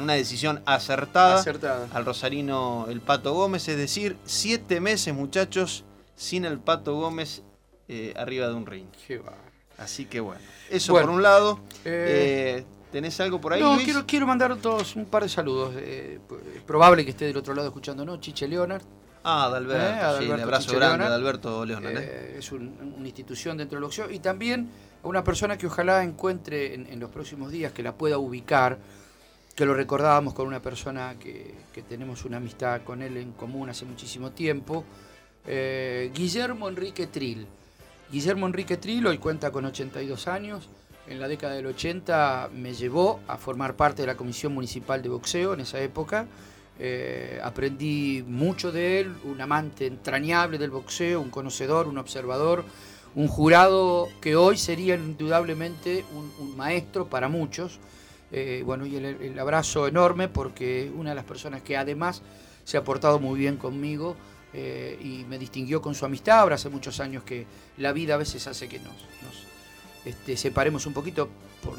[SPEAKER 1] una decisión acertada, acertada, al rosarino el Pato Gómez, es decir, siete meses muchachos sin el Pato Gómez eh, arriba de un ring. Así que bueno, eso por un lado. Eh, eh, ¿Tenés algo por ahí?
[SPEAKER 2] No, Quiero, quiero mandar todos un par de saludos. es probable que esté del otro lado escuchando, ¿no? Chiche Leonard.
[SPEAKER 1] Ah, de Alberto, sí, un abrazo grande de Alberto Leonard.
[SPEAKER 2] es una institución dentro del boxeo. Y también a una persona que ojalá encuentre en, los próximos días, que la pueda ubicar, que lo recordábamos con una persona que, que tenemos una amistad con él en común hace muchísimo tiempo, Guillermo Enrique Trill Guillermo Enrique Trilo, hoy cuenta con 82 años, en la década del 80 me llevó a formar parte de la Comisión Municipal de Boxeo en esa época. Eh, aprendí mucho de él, un amante entrañable del boxeo, un conocedor, un observador, un jurado que hoy sería indudablemente un, maestro para muchos. Eh, bueno, y el, abrazo enorme porque una de las personas que además se ha portado muy bien conmigo eh, y me distinguió con su amistad. Ahora hace muchos años que la vida a veces hace que nos, este, separemos un poquito por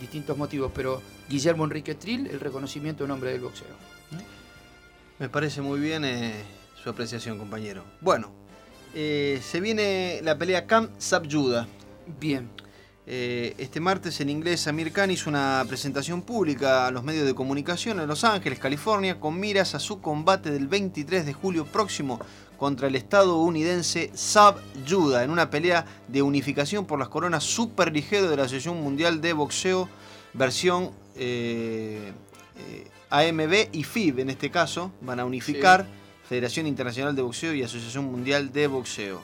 [SPEAKER 2] distintos motivos, pero Guillermo Enrique Trill, el reconocimiento en nombre del boxeo.
[SPEAKER 1] Me parece muy bien eh, su apreciación, compañero. Bueno, eh, se viene la pelea Camp Sabjuda.
[SPEAKER 2] Bien.
[SPEAKER 1] Eh, este martes en inglés Amir Khan hizo una presentación pública a los medios de comunicación en Los Ángeles, California, con miras a su combate del 23 de julio próximo contra el estadounidense Sab Judah en una pelea de unificación por las coronas superligero de la Asociación Mundial de Boxeo, versión AMB y FIB en este caso, van a unificar Federación Internacional de Boxeo y Asociación Mundial de Boxeo.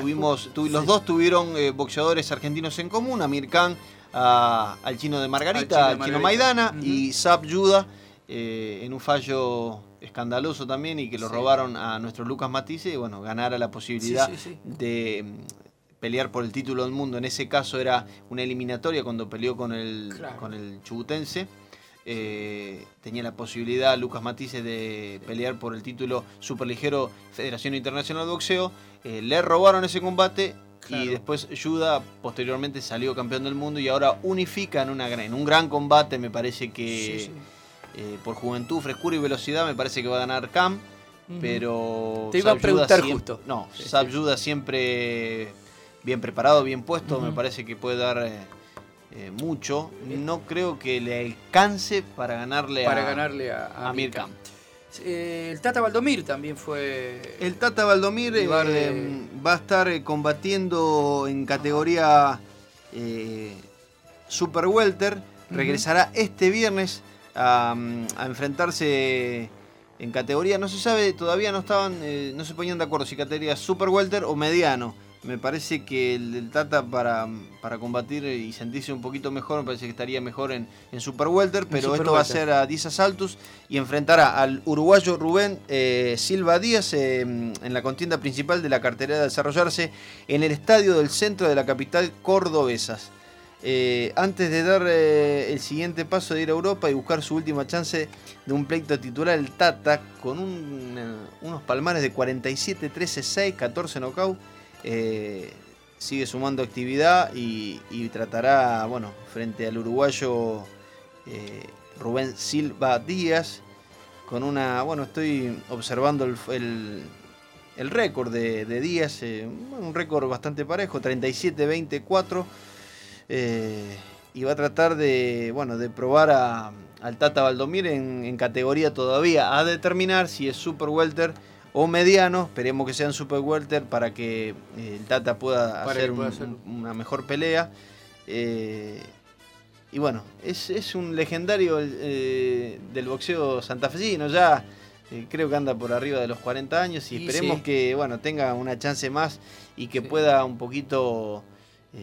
[SPEAKER 1] Tuvimos, los dos tuvieron eh, boxeadores argentinos en común, Amir Khan al chino de Margarita, al chino, Maidana y Sab Yuda eh, en un fallo escandaloso también y que lo robaron a nuestro Lucas Matisse y bueno, ganara la posibilidad de pelear por el título del mundo. En ese caso era una eliminatoria cuando peleó con el, con el chubutense. Eh, tenía la posibilidad Lucas Matisse de pelear por el título superligero Federación Internacional de Boxeo. Eh, le robaron ese combate y después Yuda posteriormente salió campeón del mundo y ahora unifica en, una, en un gran combate. Me parece que eh, por juventud, frescura y velocidad me parece que va a ganar Cam. Pero.
[SPEAKER 2] Te iba a preguntar justo.
[SPEAKER 1] No, Sab siempre bien preparado, bien puesto. Me parece que puede dar eh, mucho. No creo que le alcance para ganarle
[SPEAKER 2] para a, ganarle a, a, eh, el Tata Valdomir también fue.
[SPEAKER 1] El Tata Valdomir eh, va a estar combatiendo en categoría Super Welter. Regresará este viernes a, a, enfrentarse en categoría. No se sabe, todavía no estaban, no se ponían de acuerdo si categoría Super Welter o mediano me parece que el, Tata para, para, combatir y sentirse un poquito mejor, me parece que estaría mejor en, Super Welter, pero esto va a ser a 10 asaltos y enfrentará al uruguayo Rubén eh, Silva Díaz eh, en la contienda principal de la cartera de desarrollarse en el estadio del centro de la capital cordobesas. Eh, antes de dar el siguiente paso de ir a Europa y buscar su última chance de un pleito titular, el Tata, con unos palmares de 47-13-6, 14 knockout, eh, sigue sumando actividad y, tratará, bueno, frente al uruguayo eh, Rubén Silva Díaz, con una, bueno, estoy observando el, el, récord de, Díaz, eh, un récord bastante parejo, 37-24, y va a tratar de, bueno, de probar a, al Tata Valdomir en, en categoría todavía a determinar si es Super Welter o mediano, esperemos que sean super welter para que eh, el Tata pueda hacer, una mejor pelea. Eh, y bueno, es, un legendario eh, del boxeo santafesino, ya. Creo que anda por arriba de los 40 años y, esperemos que bueno, tenga una chance más y que pueda un poquito...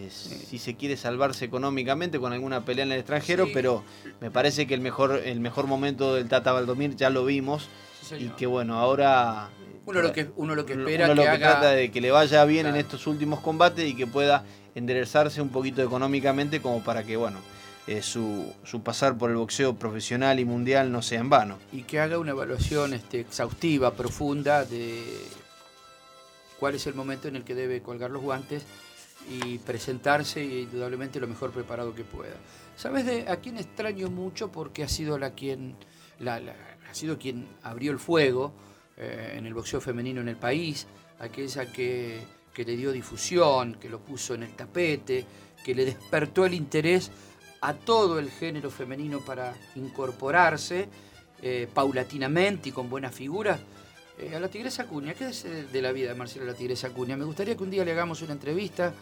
[SPEAKER 1] si se quiere salvarse económicamente con alguna pelea en el extranjero, pero me parece que el mejor, el mejor momento del Tata Valdomir ya lo vimos y que bueno, ahora
[SPEAKER 2] uno lo que, uno lo que espera
[SPEAKER 1] uno lo que, trata de que le vaya bien en estos últimos combates y que pueda enderezarse un poquito económicamente como para que, bueno, eh, su, su, pasar por el boxeo profesional y mundial no sea en vano.
[SPEAKER 2] Y que haga una evaluación este, exhaustiva, profunda de cuál es el momento en el que debe colgar los guantes y presentarse indudablemente lo mejor preparado que pueda. ¿Sabes de a quién extraño mucho porque ha sido la quien ha sido quien abrió el fuego? Eh, en el boxeo femenino en el país, aquella que, que le dio difusión, que lo puso en el tapete, que le despertó el interés a todo el género femenino para incorporarse eh, paulatinamente y con buenas figuras. Eh, a la Tigresa Cuña, ¿qué es de la vida de Marcelo la Tigresa Cuña? Me gustaría que un día le hagamos una entrevista.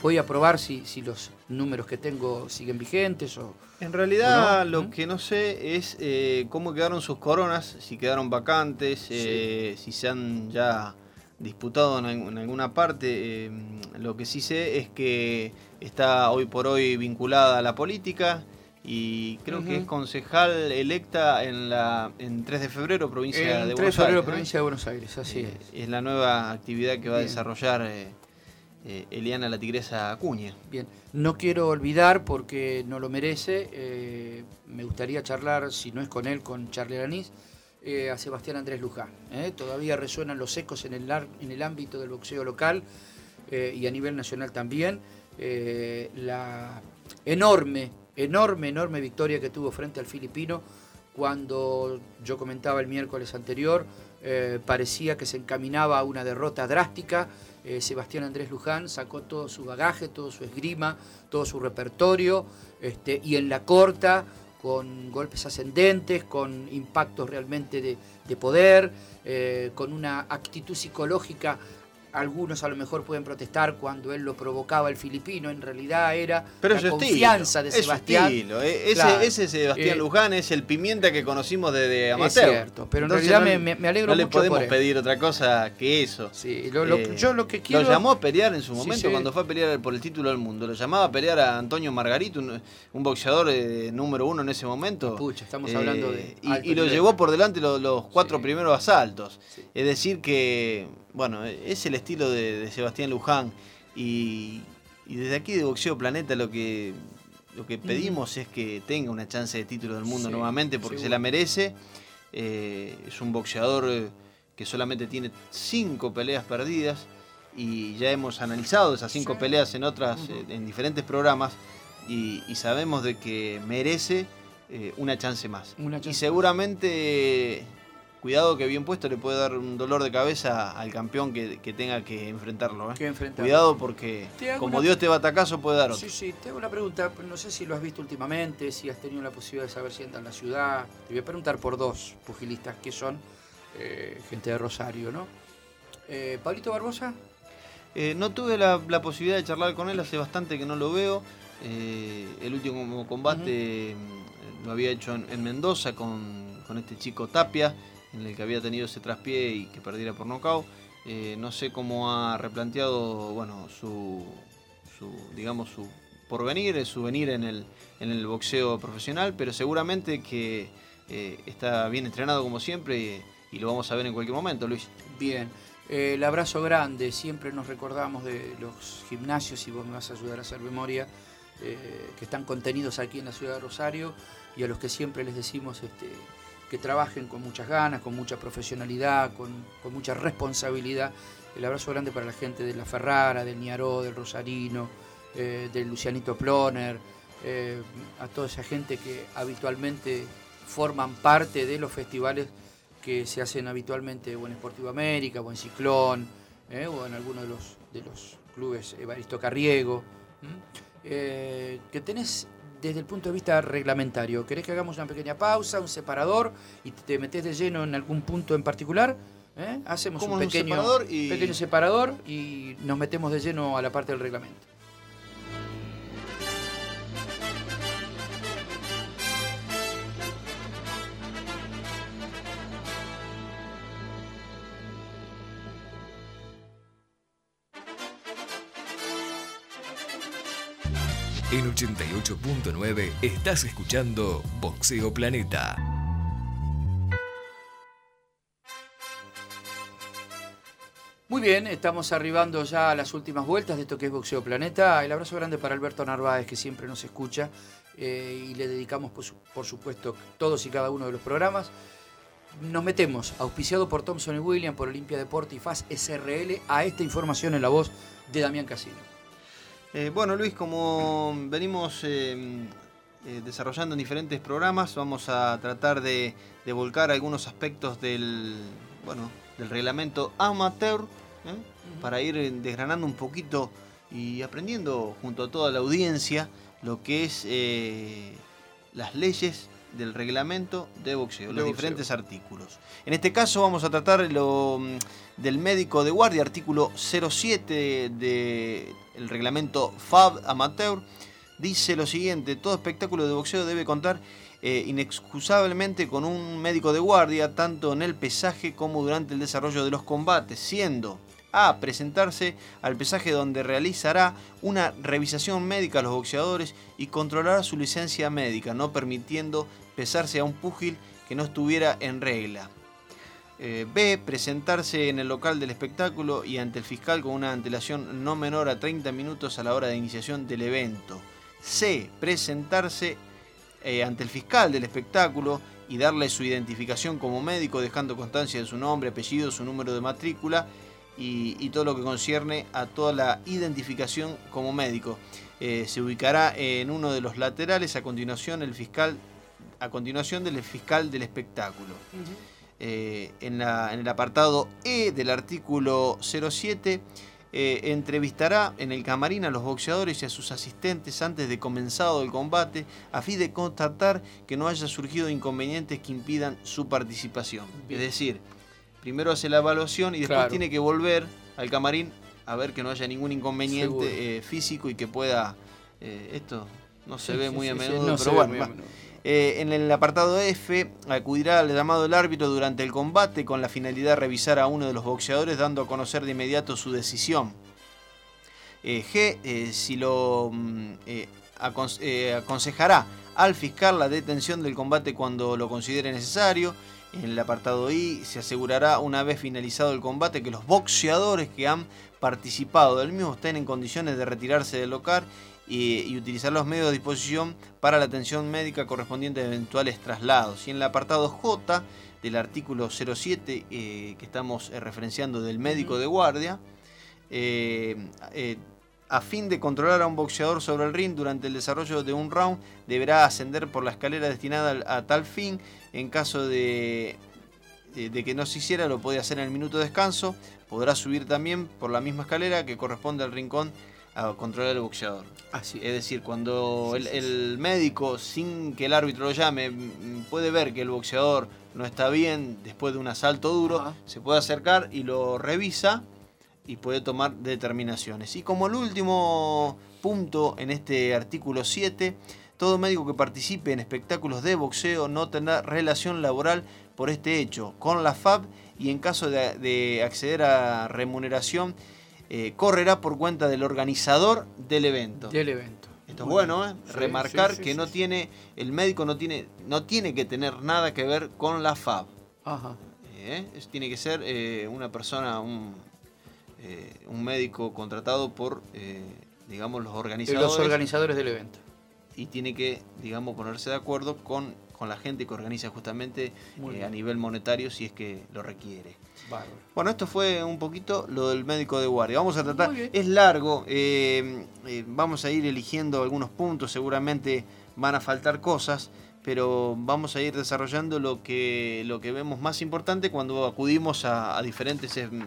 [SPEAKER 2] voy a probar si, si, los números que tengo siguen vigentes o,
[SPEAKER 1] en realidad lo que no sé es eh, cómo quedaron sus coronas, si quedaron vacantes, eh, si se han ya disputado en, en alguna parte. eh, lo que sí sé es que está hoy por hoy vinculada a la política y creo que es concejal electa en la en 3 de febrero, provincia
[SPEAKER 2] En
[SPEAKER 1] de
[SPEAKER 2] 3 de
[SPEAKER 1] Buenos
[SPEAKER 2] febrero,
[SPEAKER 1] Aires. ¿no?
[SPEAKER 2] provincia de Buenos Aires, así
[SPEAKER 1] Eh,
[SPEAKER 2] es.
[SPEAKER 1] es la nueva actividad que va a desarrollar eh, eh, Eliana la Tigresa Acuña.
[SPEAKER 2] Bien, no quiero olvidar porque no lo merece, eh, me gustaría charlar, si no es con él, con Charlie Aranís, eh, a Sebastián Andrés Luján. ¿eh? Todavía resuenan los ecos en el, en el ámbito del boxeo local eh, y a nivel nacional también. eh, la enorme, enorme, enorme victoria que tuvo frente al filipino cuando yo comentaba el miércoles anterior, eh, parecía que se encaminaba a una derrota drástica. Eh, Sebastián Andrés Luján sacó todo su bagaje, todo su esgrima, todo su repertorio, este, y en la corta, con golpes ascendentes, con impactos realmente de, de poder, eh, con una actitud psicológica. Algunos a lo mejor pueden protestar cuando él lo provocaba el filipino, en realidad era
[SPEAKER 1] Pero
[SPEAKER 2] la
[SPEAKER 1] es
[SPEAKER 2] confianza
[SPEAKER 1] estilo,
[SPEAKER 2] de
[SPEAKER 1] es
[SPEAKER 2] Sebastián.
[SPEAKER 1] estilo, eh, Ese,
[SPEAKER 2] Claro.
[SPEAKER 1] ese Sebastián
[SPEAKER 2] Eh,
[SPEAKER 1] Luján es el pimienta que conocimos desde
[SPEAKER 2] Es
[SPEAKER 1] amateur.
[SPEAKER 2] cierto, pero en
[SPEAKER 1] Entonces
[SPEAKER 2] realidad
[SPEAKER 1] no-
[SPEAKER 2] me, me- alegro
[SPEAKER 1] no le
[SPEAKER 2] mucho
[SPEAKER 1] podemos
[SPEAKER 2] por él.
[SPEAKER 1] pedir otra cosa que eso.
[SPEAKER 2] Sí, lo- lo-
[SPEAKER 1] Eh,
[SPEAKER 2] yo lo que quiero...
[SPEAKER 1] Lo llamó a pelear en su momento
[SPEAKER 2] sí.
[SPEAKER 1] cuando fue a pelear por el título del mundo. Lo llamaba a pelear a Antonio Margarito, un, un boxeador eh, número uno en ese momento.
[SPEAKER 2] Pucha, estamos hablando de
[SPEAKER 1] Y, lo llevó por delante lo- los cuatro
[SPEAKER 2] Sí.
[SPEAKER 1] primeros asaltos. Es decir que, bueno, es el estilo de, de Sebastián Luján. Y, y desde aquí de Boxeo Planeta lo que, lo que pedimos es que tenga una chance de título del mundo
[SPEAKER 2] Sí,
[SPEAKER 1] nuevamente porque se la merece. Eh, es un boxeador eh, que solamente tiene cinco peleas perdidas y ya hemos analizado esas cinco
[SPEAKER 2] Sí.
[SPEAKER 1] peleas en otras, eh, en diferentes programas y, y sabemos de que merece eh, una chance más.
[SPEAKER 2] Una
[SPEAKER 1] y seguramente, cuidado que bien puesto le puede dar un dolor de cabeza al campeón que, que tenga que enfrentarlo. ¿eh?
[SPEAKER 2] que enfrentar.
[SPEAKER 1] Cuidado porque como
[SPEAKER 2] una-
[SPEAKER 1] Dios te va a tacazo puede dar otro.
[SPEAKER 2] Sí, sí, te hago una pregunta, no sé si lo has visto últimamente, si has tenido la posibilidad de saber si anda en la ciudad. Te voy a preguntar por dos pugilistas que son eh, gente de Rosario, ¿no? Eh, Pablito Barbosa,
[SPEAKER 1] Eh, no tuve la, la posibilidad de charlar con él, hace bastante que no lo veo. El último combate mm, lo había hecho en, en Mendoza con, con este chico Tapia, en el que había tenido ese traspié y que perdiera por nocaut. Eh, no sé cómo ha replanteado bueno, su, su, digamos, su porvenir, su venir en el, en el boxeo profesional, pero seguramente que eh, está bien entrenado como siempre y, lo vamos a ver en cualquier momento, Luis.
[SPEAKER 2] bien. Eh, el abrazo grande, siempre nos recordamos de los gimnasios, y vos me vas a ayudar a hacer memoria, que están contenidos aquí en la ciudad de Rosario, y a los que siempre les decimos este, que trabajen con muchas ganas, con mucha profesionalidad, con, con mucha responsabilidad. El abrazo grande para la gente de La Ferrara, del Niaró, del Rosarino, eh, del Lucianito Ploner, eh, a toda esa gente que habitualmente forman parte de los festivales que se hacen habitualmente o en Sportivo América, o en Ciclón, eh, o en alguno de los, de los clubes Evaristo Carriego, que tenés desde el punto de vista reglamentario. ¿Querés que hagamos una pequeña pausa, un separador, y te metés de lleno en algún punto en particular? ¿Eh? Hacemos un
[SPEAKER 1] un
[SPEAKER 2] pequeño,
[SPEAKER 1] separador y-
[SPEAKER 2] pequeño separador y nos metemos de lleno a la parte del reglamento.
[SPEAKER 4] En 88.9 estás escuchando Boxeo Planeta.
[SPEAKER 2] Muy bien, estamos arribando ya a las últimas vueltas de esto que es Boxeo Planeta. El abrazo grande para Alberto Narváez, que siempre nos escucha eh, y le dedicamos, por, su- por supuesto, todos y cada uno de los programas. Nos metemos, auspiciado por Thompson y William, por Olimpia Deporte y FAS SRL, a esta información en la voz de Damián Casino.
[SPEAKER 1] Eh, bueno, Luis, como venimos eh, eh, desarrollando en diferentes programas, vamos a tratar de, de volcar algunos aspectos del, bueno, del reglamento amateur, ¿eh? para ir desgranando un poquito y aprendiendo junto a toda la audiencia lo que es las leyes del reglamento de boxeo,
[SPEAKER 2] De
[SPEAKER 1] los
[SPEAKER 2] boxeo.
[SPEAKER 1] diferentes artículos. En este caso vamos a tratar lo, mm, del médico de guardia, artículo 07 del reglamento FAB Amateur. Dice lo siguiente, todo espectáculo de boxeo debe contar eh, inexcusablemente con un médico de guardia, tanto en el pesaje como durante el desarrollo de los combates, siendo A. Presentarse al pesaje donde realizará una revisación médica a los boxeadores y controlará su licencia médica, no permitiendo pesarse a un púgil que no estuviera en regla. Eh, B. Presentarse en el local del espectáculo y ante el fiscal con una antelación no menor a 30 minutos a la hora de iniciación del evento. C. Presentarse eh, ante el fiscal del espectáculo y darle su identificación como médico, dejando constancia de su nombre, apellido, su número de matrícula y, todo lo que concierne a toda la identificación como médico. Eh, se ubicará en uno de los laterales a continuación el fiscal a continuación del fiscal del espectáculo. Eh, en, el apartado E del artículo 07, eh, entrevistará en el camarín a los boxeadores y a sus asistentes antes de comenzado el combate, a fin de constatar que no haya surgido inconvenientes que impidan su participación. Es decir, primero hace la evaluación y después tiene que volver al camarín a ver que no haya ningún inconveniente eh, físico y que pueda... esto no se ve muy a menudo, pero bueno. Eh, en el apartado F, acudirá al llamado del árbitro durante el combate con la finalidad de revisar a uno de los boxeadores dando a conocer de inmediato su decisión. Eh, G, eh, si lo mm, aconsejará al fiscal la detención del combate cuando lo considere necesario. En el apartado I se asegurará una vez finalizado el combate que los boxeadores que han participado del mismo estén en condiciones de retirarse del local y, utilizar los medios de disposición para la atención médica correspondiente a eventuales traslados. Y en el apartado J del artículo 07 eh, que estamos eh, referenciando del médico de guardia, eh, a fin de controlar a un boxeador sobre el ring durante el desarrollo de un round, deberá ascender por la escalera destinada a, tal fin. En caso de, de, que no se hiciera, lo puede hacer en el minuto de descanso. Podrá subir también por la misma escalera que corresponde al rincón a controlar al boxeador. Así. Es decir, cuando el, médico, sin que el árbitro lo llame, puede ver que el boxeador no está bien después de un asalto duro, se puede acercar y lo revisa y puede tomar determinaciones. Y como el último punto en este artículo 7, todo médico que participe en espectáculos de boxeo no tendrá relación laboral por este hecho con la FAB y en caso de acceder a remuneración eh, correrá por cuenta del organizador del evento.
[SPEAKER 2] Del evento.
[SPEAKER 1] Esto es bueno, ¿eh? Remarcar que no tiene, el médico no tiene, no tiene que tener nada que ver con la FAB. Ajá. ¿Eh? tiene que ser una persona, un, un médico contratado por, digamos, los organizadores.
[SPEAKER 2] Los organizadores del evento.
[SPEAKER 1] Y tiene que, digamos, ponerse de acuerdo con, con la gente que organiza justamente a nivel monetario si es que lo requiere. Bueno, esto fue un poquito lo del médico de guardia. Vamos a tratar, es largo, eh, eh, vamos a ir eligiendo algunos puntos, seguramente van a faltar cosas, pero vamos a ir desarrollando lo que, lo que vemos más importante cuando acudimos a, a diferentes em,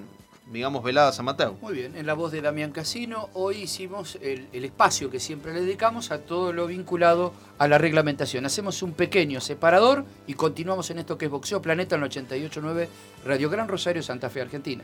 [SPEAKER 1] digamos, veladas a Mateo.
[SPEAKER 2] Muy bien, en la voz de Damián Casino, hoy hicimos el, espacio que siempre le dedicamos a todo lo vinculado a la reglamentación. Hacemos un pequeño separador y continuamos en esto que es Boxeo Planeta en el 88.9 Radio Gran Rosario, Santa Fe, Argentina.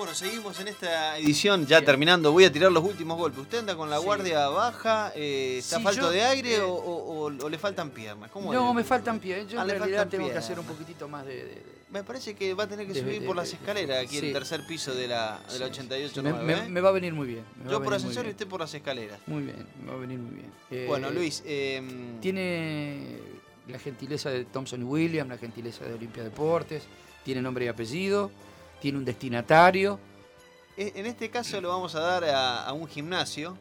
[SPEAKER 1] Bueno, seguimos en esta edición, ya terminando. Voy a tirar los últimos golpes. ¿Usted anda con la guardia baja? Eh, ¿Está falto de aire eh, o, le faltan piernas?
[SPEAKER 2] ¿Cómo no, me faltan piernas. Yo ah, en realidad tengo que hacer un poquitito más de,
[SPEAKER 1] Me parece que va a tener que subir por las escaleras aquí en el tercer piso de la, de la 88
[SPEAKER 2] me,
[SPEAKER 1] ¿eh?
[SPEAKER 2] me, va a venir muy bien.
[SPEAKER 1] Yo por ascensor y usted por las escaleras.
[SPEAKER 2] Muy bien, me va a venir muy bien.
[SPEAKER 1] bueno, Luis.
[SPEAKER 2] Em, tiene la gentileza de Thompson y Williams, la gentileza de Olimpia Deportes, tiene nombre y apellido tiene un destinatario.
[SPEAKER 1] En este caso lo vamos a dar a, un gimnasio.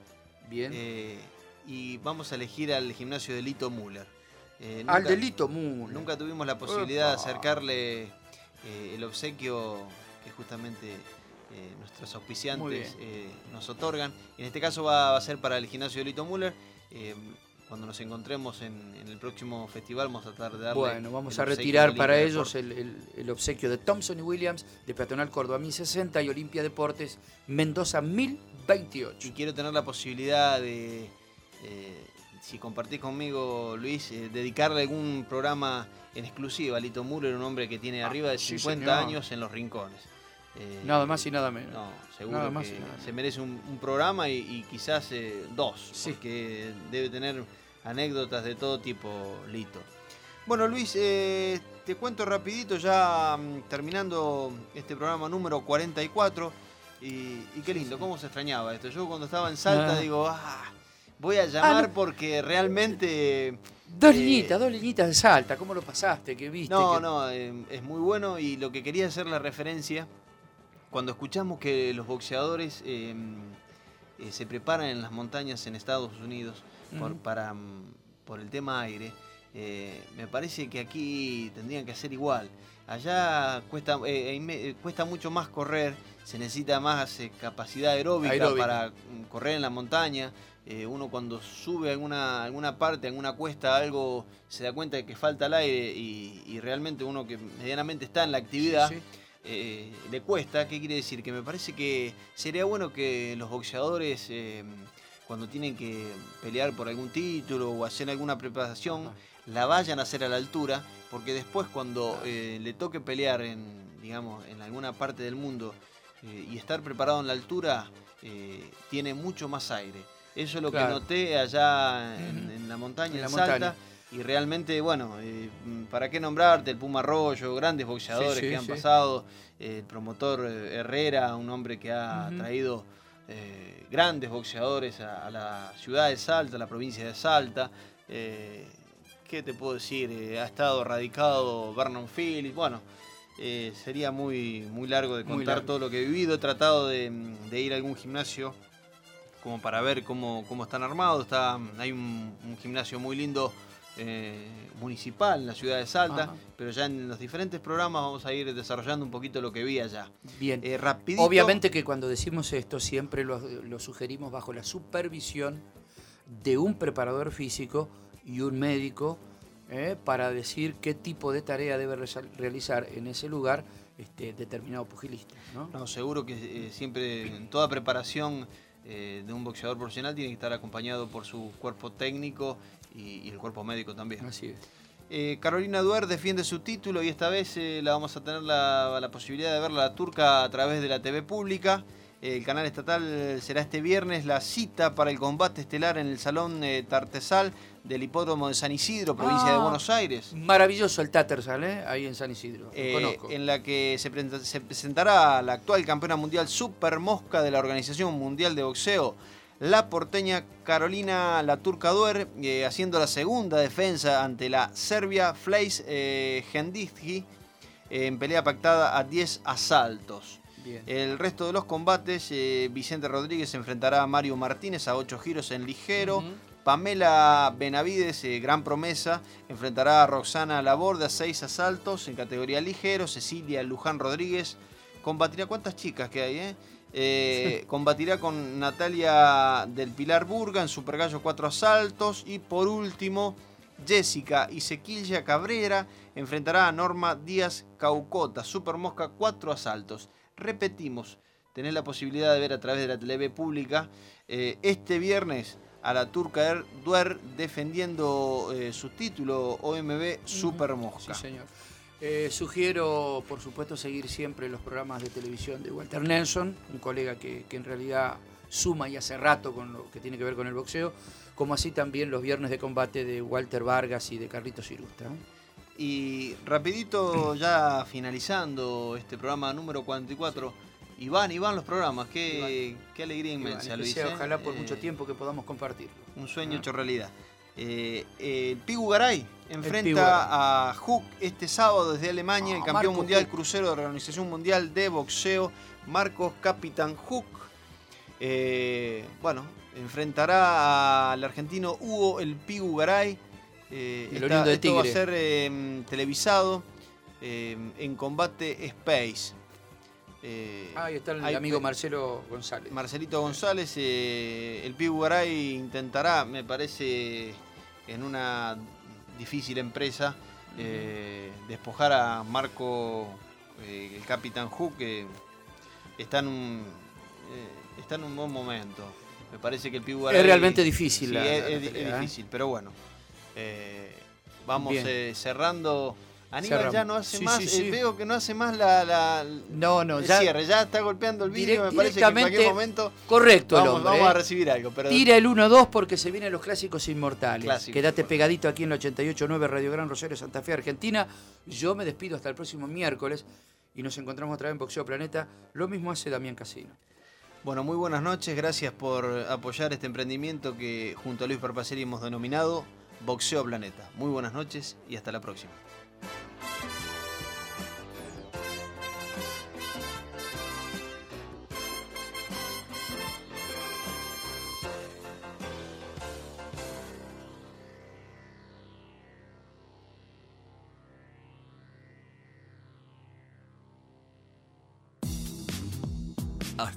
[SPEAKER 1] Bien. Eh, y vamos a elegir al gimnasio de Lito Müller.
[SPEAKER 2] Eh, al de Lito Müller.
[SPEAKER 1] Nunca tuvimos la posibilidad de acercarle eh, el obsequio que justamente nuestros auspiciantes nos otorgan. En este caso va, a ser para el gimnasio de Lito Müller cuando nos encontremos en, el próximo festival vamos a tratar de darle
[SPEAKER 2] Bueno, vamos a retirar para ellos el, obsequio de Thompson y Williams, de Peatonal Córdoba 1060 y Olimpia Deportes Mendoza 1028.
[SPEAKER 1] Y quiero tener la posibilidad de, si compartís conmigo, Luis, eh, dedicarle algún programa en exclusiva a Lito Müller, un hombre que tiene
[SPEAKER 2] Ah,
[SPEAKER 1] arriba de
[SPEAKER 2] sí,
[SPEAKER 1] 50
[SPEAKER 2] señor.
[SPEAKER 1] años en los rincones. Eh,
[SPEAKER 2] Nada más y nada menos.
[SPEAKER 1] No, seguro
[SPEAKER 2] Nada más
[SPEAKER 1] que
[SPEAKER 2] y nada menos.
[SPEAKER 1] se merece un, un programa y, y quizás eh, dos,
[SPEAKER 2] Sí.
[SPEAKER 1] porque debe tener anécdotas de todo tipo, Lito. Bueno, Luis, eh, te cuento rapidito, ya mm, terminando este programa número 44, y, y qué lindo, cómo se extrañaba esto. Yo cuando estaba en Salta
[SPEAKER 2] Ah.
[SPEAKER 1] digo, ah, voy a llamar
[SPEAKER 2] no.
[SPEAKER 1] porque realmente...
[SPEAKER 2] Dos
[SPEAKER 1] Eh,
[SPEAKER 2] liñitas, dos liñitas de salta. ¿Cómo lo pasaste? ¿Qué viste?
[SPEAKER 1] No,
[SPEAKER 2] ¿Qué-
[SPEAKER 1] no, eh, es muy bueno y lo que quería hacer la referencia, cuando escuchamos que los boxeadores eh, se preparan en las montañas en Estados Unidos por, para, mm, por el tema aire, eh, me parece que aquí tendrían que hacer igual. Allá cuesta, eh, me- eh, cuesta mucho más correr, se necesita más eh, capacidad aeróbica,
[SPEAKER 2] Aeróbica.
[SPEAKER 1] para mm, correr en la montaña. Eh, uno cuando sube a alguna, alguna parte, a alguna cuesta, algo se da cuenta de que falta el aire y, y realmente uno que medianamente está en la actividad
[SPEAKER 2] Sí, sí.
[SPEAKER 1] eh, le cuesta. ¿Qué quiere decir? Que me parece que sería bueno que los boxeadores, eh, cuando tienen que pelear por algún título o hacer alguna preparación, la vayan a hacer a la altura, porque después cuando eh, le toque pelear en, digamos, en alguna parte del mundo eh, y estar preparado en la altura, eh, tiene mucho más aire. Eso es lo
[SPEAKER 2] Claro.
[SPEAKER 1] que noté allá en, la montaña,
[SPEAKER 2] En la
[SPEAKER 1] Salta.
[SPEAKER 2] montaña.
[SPEAKER 1] Y realmente, bueno, ¿para qué nombrarte? El Puma Arroyo, grandes boxeadores
[SPEAKER 2] Sí, sí,
[SPEAKER 1] que han
[SPEAKER 2] sí.
[SPEAKER 1] pasado, el promotor Herrera, un hombre que ha traído eh, grandes boxeadores a, a la ciudad de Salta, a la provincia de Salta. Eh, ¿Qué te puedo decir? Eh, ha estado radicado Vernon Phillips. Bueno, sería muy, muy largo de contar
[SPEAKER 2] largo.
[SPEAKER 1] todo lo que he vivido. He tratado de, de ir a algún gimnasio como para ver cómo, cómo están armados. Está, hay un, un gimnasio muy lindo eh, municipal en la ciudad de Salta,
[SPEAKER 2] Ajá.
[SPEAKER 1] pero ya en los diferentes programas vamos a ir desarrollando un poquito lo que vi allá.
[SPEAKER 2] Bien.
[SPEAKER 1] Eh, rapidito,
[SPEAKER 2] Obviamente que cuando decimos esto siempre lo, lo sugerimos bajo la supervisión de un preparador físico y un médico ¿eh? para decir qué tipo de tarea debe realizar en ese lugar este, determinado pugilista. ¿no?
[SPEAKER 1] No, seguro que eh, siempre en toda preparación eh, de un boxeador profesional tiene que estar acompañado por su cuerpo técnico y, y el cuerpo médico también.
[SPEAKER 2] Así es.
[SPEAKER 1] Eh, Carolina Duer defiende su título y esta vez eh, la vamos a tener la, la posibilidad de ver la turca a través de la TV pública. Eh, el canal estatal será este viernes la cita para el combate estelar en el Salón Tartesal del Hipódromo de San Isidro, provincia de
[SPEAKER 2] Ah.
[SPEAKER 1] Buenos Aires.
[SPEAKER 2] Maravilloso el Tattersall, ¿eh? ahí en San Isidro. Conozco.
[SPEAKER 1] en la que se, presenta- se presentará la actual campeona mundial super mosca de la Organización Mundial de Boxeo, la porteña Carolina La Turca Duer, eh, haciendo la segunda defensa ante la Serbia Fleiss eh, Gendizki, eh, en pelea pactada a 10 asaltos.
[SPEAKER 2] Bien.
[SPEAKER 1] El resto de los combates, eh, Vicente Rodríguez enfrentará a Mario Martínez a 8 giros en ligero. Pamela Benavides, gran promesa, enfrentará a Roxana Laborde a 6 asaltos en categoría ligero. Cecilia Luján Rodríguez combatirá. ¿Cuántas chicas que hay, eh? Eh, combatirá con Natalia del Pilar Burga en Super Gallo 4 asaltos. Y por último, Jessica Isequilla Cabrera enfrentará a Norma Díaz Caucota, Super Mosca 4 asaltos. Repetimos, tenés la posibilidad de ver a través de la TV pública eh, este viernes a la turca Er- Duer defendiendo eh, su título OMB Super Mosca.
[SPEAKER 2] Sí, señor. Eh, sugiero, por supuesto, seguir siempre los programas de televisión de Walter Nelson, un colega que, que en realidad suma y hace rato con lo que tiene que ver con el boxeo, como así también los viernes de combate de Walter Vargas y de Carlitos Irusta. ¿eh?
[SPEAKER 1] Y rapidito, ya finalizando este programa número 44, Iván, Iván los programas, qué, qué alegría inmensa,
[SPEAKER 2] que
[SPEAKER 1] Luis.
[SPEAKER 2] sea,
[SPEAKER 1] ¿eh?
[SPEAKER 2] ojalá por
[SPEAKER 1] Eh,
[SPEAKER 2] mucho tiempo que podamos compartirlo.
[SPEAKER 1] Un sueño
[SPEAKER 2] Ah.
[SPEAKER 1] hecho realidad. El Pigu Garay enfrenta a Hook este sábado desde Alemania, el
[SPEAKER 2] Ah,
[SPEAKER 1] campeón
[SPEAKER 2] Marco
[SPEAKER 1] mundial crucero de la Organización Mundial de Boxeo, Marcos Capitán Hook. Eh, bueno, enfrentará al argentino Hugo el Pigu Garay. Eh,
[SPEAKER 2] Y lo
[SPEAKER 1] esta-
[SPEAKER 2] de
[SPEAKER 1] esto va a
[SPEAKER 2] Tigre.
[SPEAKER 1] ser eh, televisado eh, en combate Space. Eh,
[SPEAKER 2] Ah, ahí está el
[SPEAKER 1] hay
[SPEAKER 2] amigo Marcelo González.
[SPEAKER 1] Marcelito González, eh, el Pibu Garay intentará, me parece, en una difícil empresa, eh, despojar a Marco, eh, el Capitán Hook, que está en un, eh, está en un buen momento. Me parece que el Pibu
[SPEAKER 2] Es realmente difícil
[SPEAKER 1] Sí,
[SPEAKER 2] la-
[SPEAKER 1] es, difícil, pero bueno. Vamos cerrando. Aníbal ya no hace
[SPEAKER 2] Sí,
[SPEAKER 1] más,
[SPEAKER 2] sí,
[SPEAKER 1] eh, veo que no hace más la, la-
[SPEAKER 2] No, no,
[SPEAKER 1] el
[SPEAKER 2] ya.
[SPEAKER 1] cierre, ya está golpeando el vídeo,
[SPEAKER 2] Direct-
[SPEAKER 1] me parece que en cualquier momento
[SPEAKER 2] Correcto, el
[SPEAKER 1] vamos,
[SPEAKER 2] hombre,
[SPEAKER 1] vamos a
[SPEAKER 2] ¿eh?
[SPEAKER 1] recibir algo. Pero
[SPEAKER 2] Tira el 1-2 porque se vienen los clásicos inmortales. Quédate pegadito aquí en el 88.9 Radio Gran Rosario, Santa Fe, Argentina. Yo me despido hasta el próximo miércoles y nos encontramos otra vez en Boxeo Planeta. Lo mismo hace Damián Casino.
[SPEAKER 1] Bueno, muy buenas noches, gracias por apoyar este emprendimiento que junto a Luis Parpaceri hemos denominado Boxeo Planeta. Muy buenas noches y hasta la próxima.